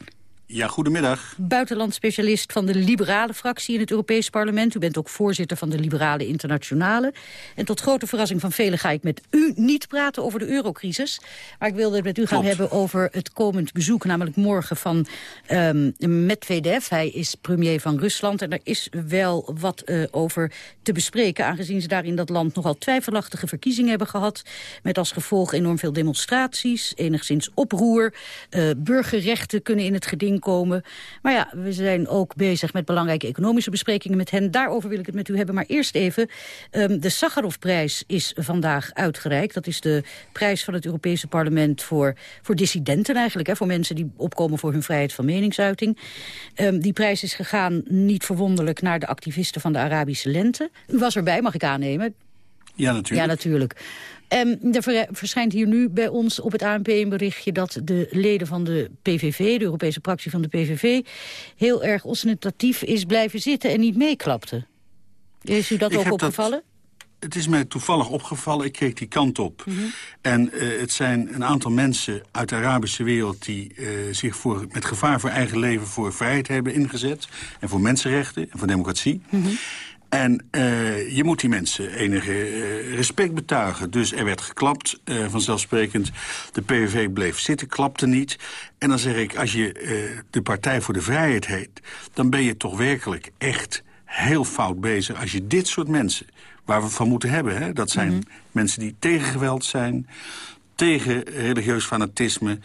Ja, goedemiddag. Buitenland specialist van de liberale fractie in het Europees Parlement. U bent ook voorzitter van de Liberale Internationale. En tot grote verrassing van velen ga ik met u niet praten over de eurocrisis. Maar ik wilde het met u gaan hebben over het komend bezoek, namelijk morgen van um, Medvedev. Hij is premier van Rusland en er is wel wat uh, over te bespreken... aangezien ze daar in dat land nogal twijfelachtige verkiezingen hebben gehad... met als gevolg enorm veel demonstraties, enigszins oproer. Uh, burgerrechten kunnen in het geding komen. Maar ja, we zijn ook bezig met belangrijke economische besprekingen met hen. Daarover wil ik het met u hebben. Maar eerst even, um, de Sakharovprijs is vandaag uitgereikt. Dat is de prijs van het Europese parlement voor, voor dissidenten eigenlijk. Hè, voor mensen die opkomen voor hun vrijheid van meningsuiting. Um, die prijs is gegaan, niet verwonderlijk, naar de activisten van de Arabische lente. U was erbij, mag ik aannemen? Ja, natuurlijk. Ja, natuurlijk. Um, er verschijnt hier nu bij ons op het ANP een berichtje... dat de leden van de PVV, de Europese fractie van de PVV... heel erg ostentatief is blijven zitten en niet meeklapte. Is u dat Ik ook opgevallen? Dat, het is mij toevallig opgevallen. Ik keek die kant op. Mm -hmm. En uh, het zijn een aantal mensen uit de Arabische wereld... die uh, zich voor, met gevaar voor eigen leven voor vrijheid hebben ingezet. En voor mensenrechten en voor democratie. Mhm. Mm -hmm. En uh, je moet die mensen enige uh, respect betuigen. Dus er werd geklapt, uh, vanzelfsprekend. De PVV bleef zitten, klapte niet. En dan zeg ik, als je de Partij voor de Vrijheid heet... dan ben je toch werkelijk echt heel fout bezig... als je dit soort mensen, waar we van moeten hebben... Hè, dat zijn mm -hmm. mensen die tegen geweld zijn... tegen religieus fanatisme,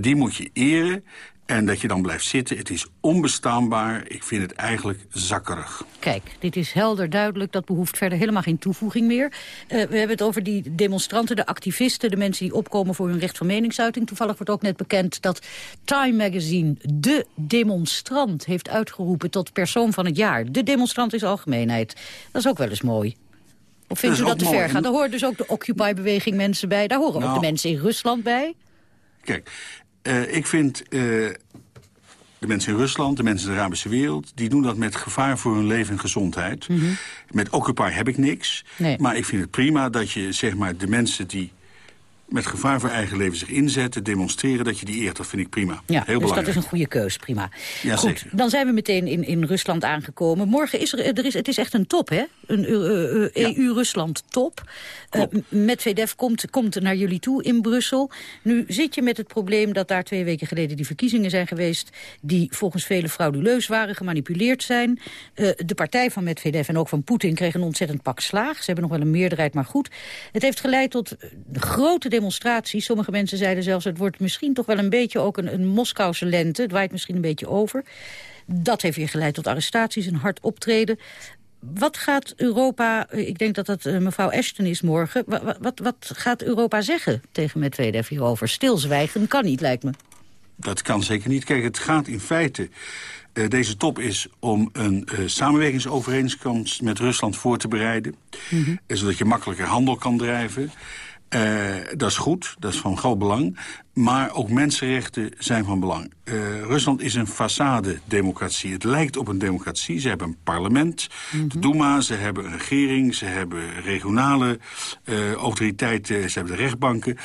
die moet je eren... En dat je dan blijft zitten, het is onbestaanbaar. Ik vind het eigenlijk zakkerig. Kijk, dit is helder duidelijk. Dat behoeft verder helemaal geen toevoeging meer. Uh, we hebben het over die demonstranten, de activisten... de mensen die opkomen voor hun recht van meningsuiting. Toevallig wordt ook net bekend dat Time Magazine... de demonstrant heeft uitgeroepen tot persoon van het jaar. De demonstrant is algemeenheid. Dat is ook wel eens mooi. Of vindt u dat te ver gaan? Daar hoort dus ook de Occupy-beweging mensen bij. Daar horen nou, ook de mensen in Rusland bij. Kijk, uh, ik vind uh, de mensen in Rusland, de mensen in de Arabische wereld... die doen dat met gevaar voor hun leven en gezondheid. Mhm. Mm -hmm. Met Occupy heb ik niks. Nee. Maar ik vind het prima dat je zeg maar, de mensen die met gevaar voor eigen leven zich inzetten, demonstreren, dat je die eert. Dat vind ik prima. Ja, Heel dus belangrijk. dat is een goede keus, prima. Ja, Goed, zeker. dan zijn we meteen in, in Rusland aangekomen. Morgen is er, er is, het is echt een top, hè? Een uh, uh, EU-Rusland-top. Uh, Medvedev komt, komt naar jullie toe in Brussel. Nu zit je met het probleem dat daar twee weken geleden die verkiezingen zijn geweest... die volgens velen frauduleus waren, gemanipuleerd zijn. Uh, de partij van Medvedev en ook van Poetin kreeg een ontzettend pak slaag. Ze hebben nog wel een meerderheid, maar goed. Het heeft geleid tot grote demonstraties. Sommige mensen zeiden zelfs, het wordt misschien toch wel een beetje ook een, een Moskouse lente. Het waait misschien een beetje over. Dat heeft weer geleid tot arrestaties, een hard optreden. Wat gaat Europa, ik denk dat dat uh, mevrouw Ashton is morgen... Wat, wat, wat gaat Europa zeggen tegen Medvedev hierover? Stilzwijgen kan niet, lijkt me. Dat kan zeker niet. Kijk, het gaat in feite... Uh, deze top is om een uh, samenwerkingsovereenkomst met Rusland voor te bereiden. Mm -hmm. Zodat je makkelijker handel kan drijven. Uh, dat is goed, dat is van groot belang. Maar ook mensenrechten zijn van belang. Uh, Rusland is een façade-democratie. Het lijkt op een democratie. Ze hebben een parlement, mm -hmm. de Duma, ze hebben een regering... ze hebben regionale uh, autoriteiten, ze hebben de rechtbanken...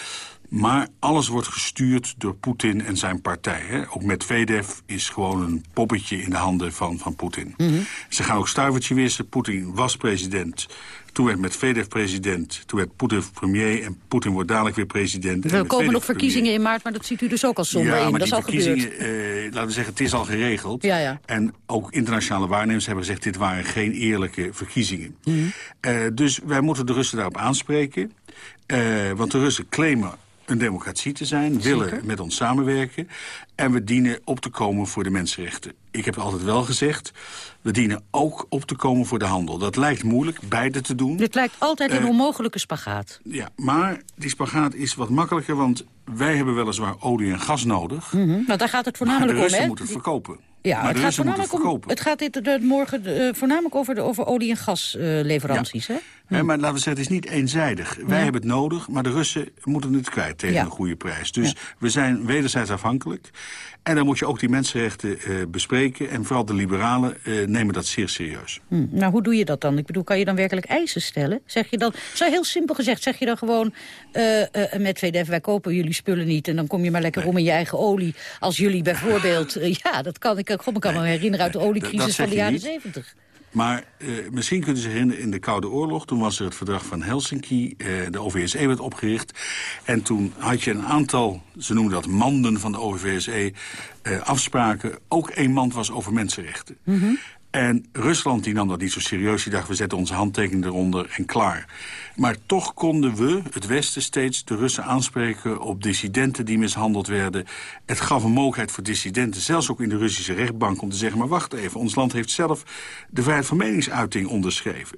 Maar alles wordt gestuurd door Poetin en zijn partij. Hè? Ook Medvedev is gewoon een poppetje in de handen van, van Poetin. Mhm. Mm -hmm. Ze gaan ook stuivertje wissen. Poetin was president. Toen werd Medvedev president. Toen werd Poetin premier. En Poetin wordt dadelijk weer president. Er komen nog verkiezingen in maart, maar dat ziet u dus ook als somber ja, in. Maar dat is al verkiezingen, gebeurd. Uh, laten we zeggen, het is al geregeld. Ja, ja. En ook internationale waarnemers hebben gezegd... dit waren geen eerlijke verkiezingen. Mhm. Uh, dus wij moeten de Russen daarop aanspreken. Eh, want de Russen claimen een democratie te zijn, willen met ons samenwerken... en we dienen op te komen voor de mensenrechten. Ik heb altijd wel gezegd, we dienen ook op te komen voor de handel. Dat lijkt moeilijk, beide te doen. Dit lijkt altijd een Eh, onmogelijke spagaat. Ja, maar die spagaat is wat makkelijker, want wij hebben weliswaar olie en gas nodig... Mhm. Want daar gaat het de voornamelijk om, Russen hè? moeten het verkopen. Ja, maar het de gaat, moeten voornamelijk om, het gaat dit, de, morgen eh, voornamelijk over, de, over olie- en gasleveranties, hè? Maar laten we zeggen, het is niet eenzijdig. Wij Ja. hebben het nodig, maar de Russen moeten het kwijt tegen Ja. een goede prijs. Dus we zijn wederzijds afhankelijk. En dan moet je ook die mensenrechten eh, bespreken. En vooral de liberalen eh, nemen dat zeer serieus. Hm, Nou, hoe doe je dat dan? Ik bedoel, kan je dan werkelijk eisen stellen? Zeg je dan, zo heel simpel gezegd, zeg je dan gewoon... eh met VDF, wij kopen jullie spullen niet... en dan kom je maar lekker om in je eigen olie. Als jullie bijvoorbeeld... ja, dat kan ik, ik kan me herinneren uit de dat oliecrisis van de jaren niet. 70. Maar eh, misschien kunnen ze zich herinneren, in de Koude Oorlog... toen was er het verdrag van Helsinki, eh, de OVSE werd opgericht. En toen had je een aantal, ze noemen dat manden van de OVSE... eh, afspraken, ook één mand was over mensenrechten. En Rusland die nam dat niet zo serieus. Die dacht, we zetten onze handtekening eronder en klaar. Maar toch konden we, het Westen, steeds de Russen aanspreken... op dissidenten die mishandeld werden. Het gaf een mogelijkheid voor dissidenten, zelfs ook in de Russische rechtbank... om te zeggen, maar wacht even, ons land heeft zelf de vrijheid van meningsuiting onderschreven.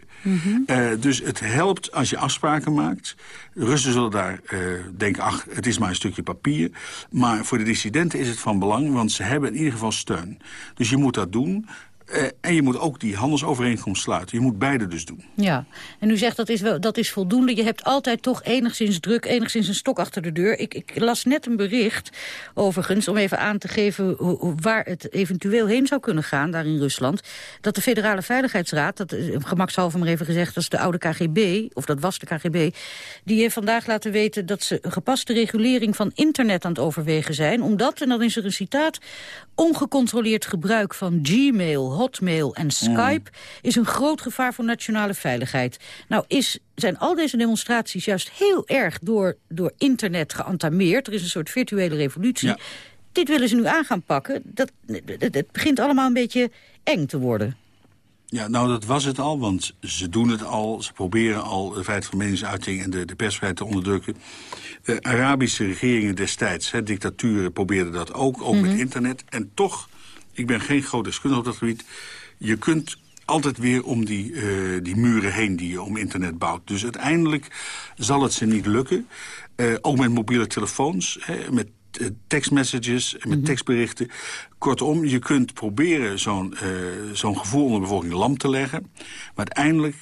Eh, dus het helpt als je afspraken maakt. De Russen zullen daar eh, denken, ach, het is maar een stukje papier. Maar voor de dissidenten is het van belang, want ze hebben in ieder geval steun. Dus je moet dat doen... Eh, en je moet ook die handelsovereenkomst sluiten. Je moet beide dus doen. Ja, en u zegt dat is, wel, dat is voldoende. Je hebt altijd toch enigszins druk, enigszins een stok achter de deur. Ik, ik las net een bericht, overigens, om even aan te geven... waar het eventueel heen zou kunnen gaan, daar in Rusland. Dat de Federale Veiligheidsraad, dat gemakshalve maar even gezegd... dat is de oude KGB, of dat was de KGB... die heeft vandaag laten weten dat ze een gepaste regulering van internet aan het overwegen zijn. Omdat, en dan is er een citaat... ongecontroleerd gebruik van Gmail, Hotmail en Skype... is een groot gevaar voor nationale veiligheid. Nou is, zijn al deze demonstraties juist heel erg door, door internet geantameerd. Er is een soort virtuele revolutie. Ja. Dit willen ze nu aan gaan pakken. Dat, het, begint allemaal een beetje eng te worden. Ja, nou dat was het al, want ze doen het al. Ze proberen al de vrijheid van meningsuiting en de, de persvrijheid te onderdrukken. De Arabische regeringen destijds, hè, dictaturen, probeerden dat ook, ook met internet. En toch, ik ben geen groot deskundige op dat gebied... je kunt altijd weer om die, eh, die muren heen die je om internet bouwt. Dus uiteindelijk zal het ze niet lukken. Eh, ook met mobiele telefoons, hè, met eh, tekstmessages, met tekstberichten. Kortom, je kunt proberen zo'n zo'n gevoel onder de bevolking lam te leggen. Maar uiteindelijk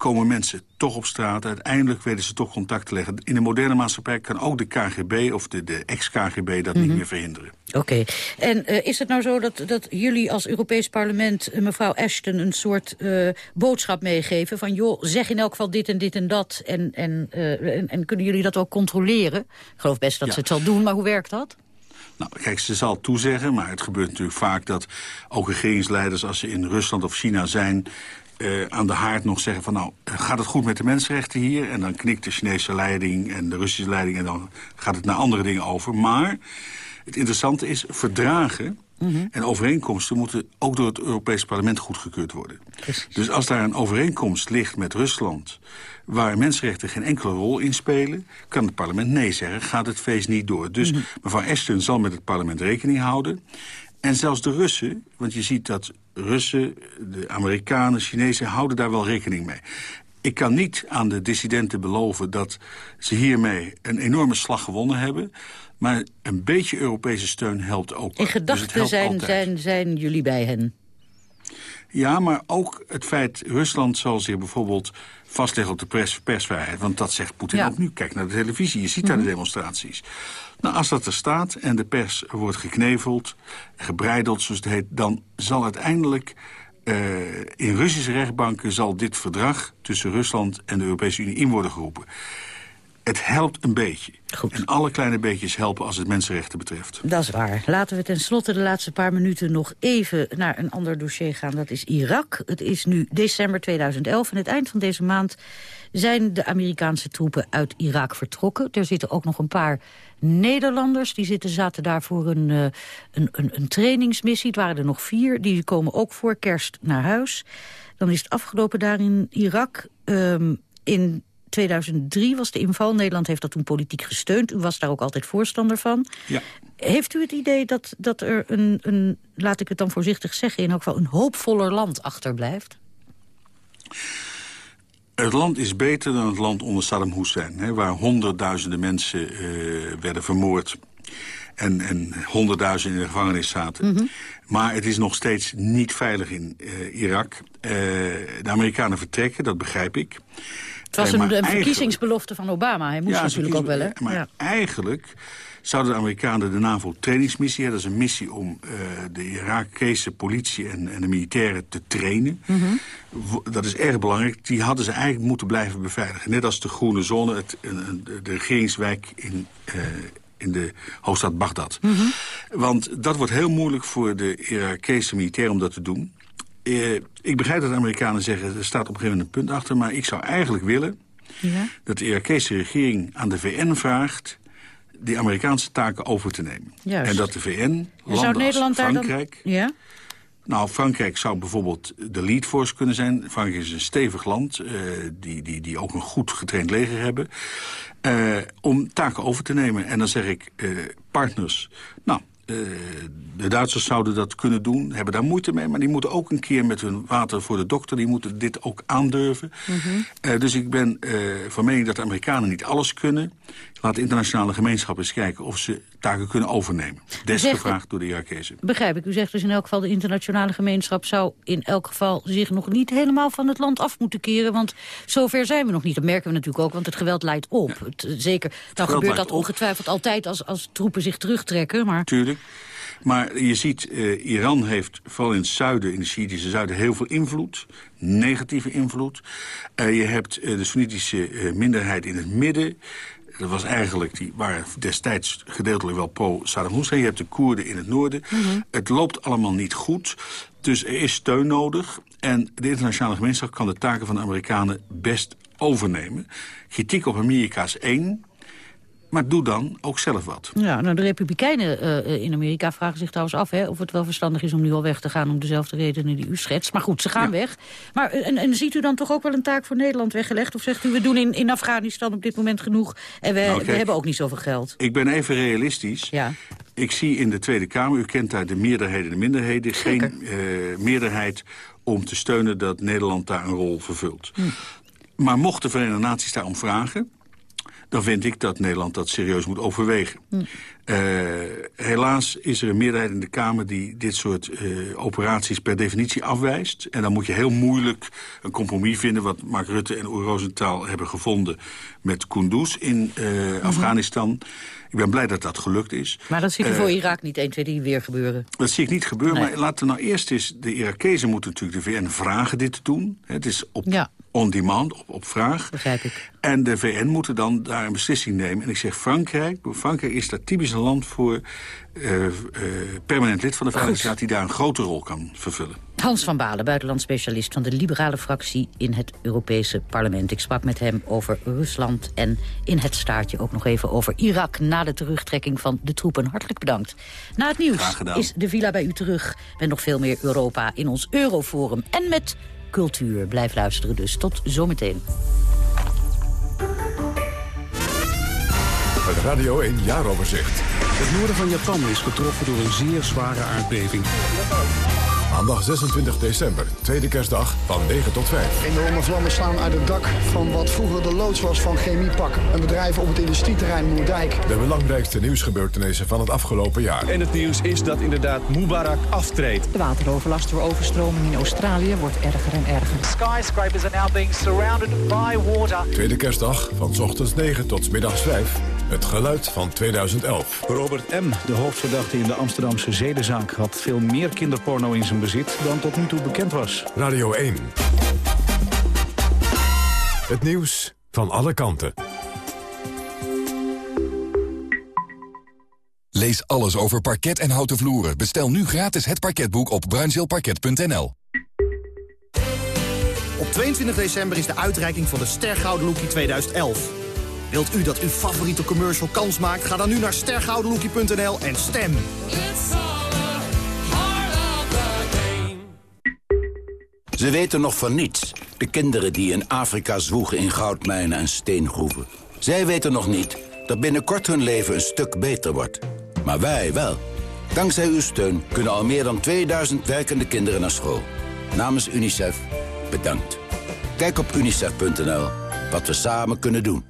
komen mensen toch op straat. Uiteindelijk weten ze toch contact te leggen. In de moderne maatschappij kan ook de KGB of de, de ex-KGB dat niet meer verhinderen. Oké. En eh, is het nou zo dat, dat jullie als Europees parlement... eh, mevrouw Ashton een soort eh, boodschap meegeven van... joh, zeg in elk geval dit en dit en dat. En, en, en, en kunnen jullie dat ook controleren? Ik geloof best dat Ja. ze het zal doen, maar hoe werkt dat? Nou, kijk, ze zal toezeggen, maar het gebeurt natuurlijk vaak dat ook regeringsleiders, als ze in Rusland of China zijn, eh, aan de haard nog zeggen van nou, eh, gaat het goed met de mensenrechten hier? En dan knikt de Chinese leiding en de Russische leiding en dan gaat het naar andere dingen over. Maar het interessante is, verdragen en overeenkomsten moeten ook door het Europees Parlement goedgekeurd worden. Dus als daar een overeenkomst ligt met Rusland... waar mensenrechten geen enkele rol in spelen... kan het parlement nee zeggen, gaat het feest niet door. Dus mevrouw Ashton zal met het parlement rekening houden. En zelfs de Russen, want je ziet dat Russen, de Amerikanen, Chinezen... houden daar wel rekening mee. Ik kan niet aan de dissidenten beloven dat ze hiermee een enorme slag gewonnen hebben... maar een beetje Europese steun helpt ook. In Dus gedachten zijn, zijn, zijn jullie bij hen. Ja, maar ook het feit... Rusland zal zich bijvoorbeeld vastleggen op de pers, persvrijheid. Want dat zegt Poetin Ja. ook nu. Kijk naar de televisie, je ziet daar de demonstraties. Nou, als dat er staat en de pers wordt gekneveld... gebreideld, zoals het heet... dan zal uiteindelijk... eh, in Russische rechtbanken zal dit verdrag tussen Rusland en de Europese Unie in worden geroepen. Het helpt een beetje. En alle kleine beetjes helpen als het mensenrechten betreft. Dat is waar. Laten we tenslotte de laatste paar minuten nog even naar een ander dossier gaan. Dat is Irak. Het is nu december 2011 en het eind van deze maand zijn de Amerikaanse troepen uit Irak vertrokken. Er zitten ook nog een paar Nederlanders. Die zitten, zaten daar voor een, eh, een, een, een trainingsmissie. Het waren er nog vier. Die komen ook voor kerst naar huis. Dan is het afgelopen daar in Irak. Ehm, in 2003 was de inval. Nederland heeft dat toen politiek gesteund. U was daar ook altijd voorstander van. Ja. Heeft u het idee dat, dat er een, een, laat ik het dan voorzichtig zeggen... in elk geval een hoopvoller land achterblijft? Het land is beter dan het land onder Saddam Hussein... Hè, waar honderdduizenden mensen uh, werden vermoord... en, en honderdduizenden in de gevangenis zaten. Mhm. Maar het is nog steeds niet veilig in uh, Irak. Uh, de Amerikanen vertrekken, dat begrijp ik. Het was Eh, een, verkiezingsbelofte van Obama. Hij moest Ja, natuurlijk ook wel, hè? Maar Ja. eigenlijk zouden de Amerikanen de NAVO-trainingsmissie... dat is een missie om eh, de Irakese politie en, en de militairen te trainen. Mhm. Dat is erg belangrijk. Die hadden ze eigenlijk moeten blijven beveiligen. Net als de Groene Zone, het, de regeringswijk in, eh, in de hoofdstad Bagdad. Mhm. Want dat wordt heel moeilijk voor de Irakese militairen om dat te doen. Eh, ik begrijp dat de Amerikanen zeggen, er staat op een gegeven moment een punt achter... maar ik zou eigenlijk willen Ja. dat de Irakese regering aan de VN vraagt... die Amerikaanse taken over te nemen. Juist. En dat de VN, zou landen dan... Frankrijk... Ja? Nou, Frankrijk zou bijvoorbeeld de lead force kunnen zijn. Frankrijk is een stevig land, eh, die, die, die ook een goed getraind leger hebben. eh, om taken over te nemen. En dan zeg ik, eh, partners, nou... eh, de Duitsers zouden dat kunnen doen, hebben daar moeite mee... maar die moeten ook een keer met hun water voor de dokter... die moeten dit ook aandurven. Eh, dus ik ben eh, van mening dat de Amerikanen niet alles kunnen. Laat de internationale gemeenschap eens kijken of ze taken kunnen overnemen. Desgevraagd door de Irakezen. Begrijp ik. U zegt dus in elk geval de internationale gemeenschap... zou in elk geval zich nog niet helemaal van het land af moeten keren. Want zover zijn we nog niet. Dat merken we natuurlijk ook, want het geweld leidt op. Het, zeker. Dan gebeurt dat op. ongetwijfeld altijd als, als troepen zich terugtrekken. Maar Tuurlijk. Maar je ziet, eh, Iran heeft vooral in het zuiden, in de Sjiitische zuiden... heel veel invloed, negatieve invloed. Eh, je hebt eh, de Soenitische minderheid in het midden. Dat was eigenlijk, die waren destijds gedeeltelijk wel pro-Saddam Hussein. Je hebt de Koerden in het noorden. Het loopt allemaal niet goed. Dus er is steun nodig. En de internationale gemeenschap kan de taken van de Amerikanen best overnemen. Kritiek op Amerika is één. Maar doe dan ook zelf wat. ja, nou, de Republikeinen eh, in Amerika vragen zich trouwens af... Hè, of het wel verstandig is om nu al weg te gaan... om dezelfde redenen die u schetst. Maar goed, ze gaan weg. Maar, eh, en, en ziet u dan toch ook wel een taak voor Nederland weggelegd? Of zegt u, we doen in, in Afghanistan op dit moment genoeg... en we, Nou, we hebben ook niet zoveel geld? Ik ben even realistisch. Ja. Ik zie in de Tweede Kamer, u kent daar de meerderheden en de minderheden... geen eh, meerderheid om te steunen dat Nederland daar een rol vervult. Maar mocht de Verenigde Naties daarom vragen... dan vind ik dat Nederland dat serieus moet overwegen. Eh, helaas is er een meerderheid in de Kamer die dit soort eh, operaties per definitie afwijst. En dan moet je heel moeilijk een compromis vinden... wat Mark Rutte en Oer Rosenthal hebben gevonden met Kunduz in eh, Afghanistan. Ik ben blij dat dat gelukt is. Maar dat ziet u Eh, voor Irak niet 1, 2, 3 weer gebeuren. dat zie ik niet gebeuren, Nee. maar laten we nou eerst eens... de Irakezen moeten natuurlijk de VN vragen dit te doen. Het is op Ja. on demand, op, op vraag. Begrijp ik. En de VN moeten dan daar een beslissing nemen. En ik zeg Frankrijk, Frankrijk is dat typisch een land voor... eh, eh, permanent lid van de Veiligheidsraad... die daar een grote rol kan vervullen. Hans van Balen, buitenlandspecialist van de liberale fractie in het Europese parlement. Ik sprak met hem over Rusland en in het staartje ook nog even over Irak... na de terugtrekking van de troepen. Hartelijk bedankt. Na het nieuws is de villa bij u terug. Met nog veel meer Europa in ons Euroforum en met cultuur. Blijf luisteren dus. Tot zometeen. Het Radio 1 Jaaroverzicht. Het noorden van Japan is getroffen door een zeer zware aardbeving. Maandag 26 december, tweede kerstdag van 9 tot 5. Enorme vlammen slaan uit het dak van wat vroeger de loods was van Chemiepak. Een bedrijf op het industrieterrein Moerdijk. De belangrijkste nieuwsgebeurtenissen van het afgelopen jaar. En het nieuws is dat inderdaad Mubarak aftreedt. De wateroverlast door overstroming in Australië wordt erger en erger. Skyscrapers are now being surrounded by water. Tweede kerstdag van 's ochtends 9 tot middags 5. Het geluid van 2011. Robert M., de hoofdverdachte in de Amsterdamse zedenzaak... had veel meer kinderporno in zijn bezit dan tot nu toe bekend was. Radio 1. Het nieuws van alle kanten. Lees alles over parket en houten vloeren. Bestel nu gratis het parketboek op bruinzeelparket.nl. Op 22 december is de uitreiking van de Stergouden Lookie 2011. Wilt u dat uw favoriete commercial kans maakt? Ga dan nu naar stergoudenlookie.nl en stem. Ze weten nog van niets. De kinderen die in Afrika zwoegen in goudmijnen en steengroeven. Zij weten nog niet dat binnenkort hun leven een stuk beter wordt. Maar wij wel. Dankzij uw steun kunnen al meer dan 2000 werkende kinderen naar school. Namens UNICEF, bedankt. Kijk op unicef.nl wat we samen kunnen doen.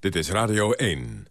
Dit is Radio 1.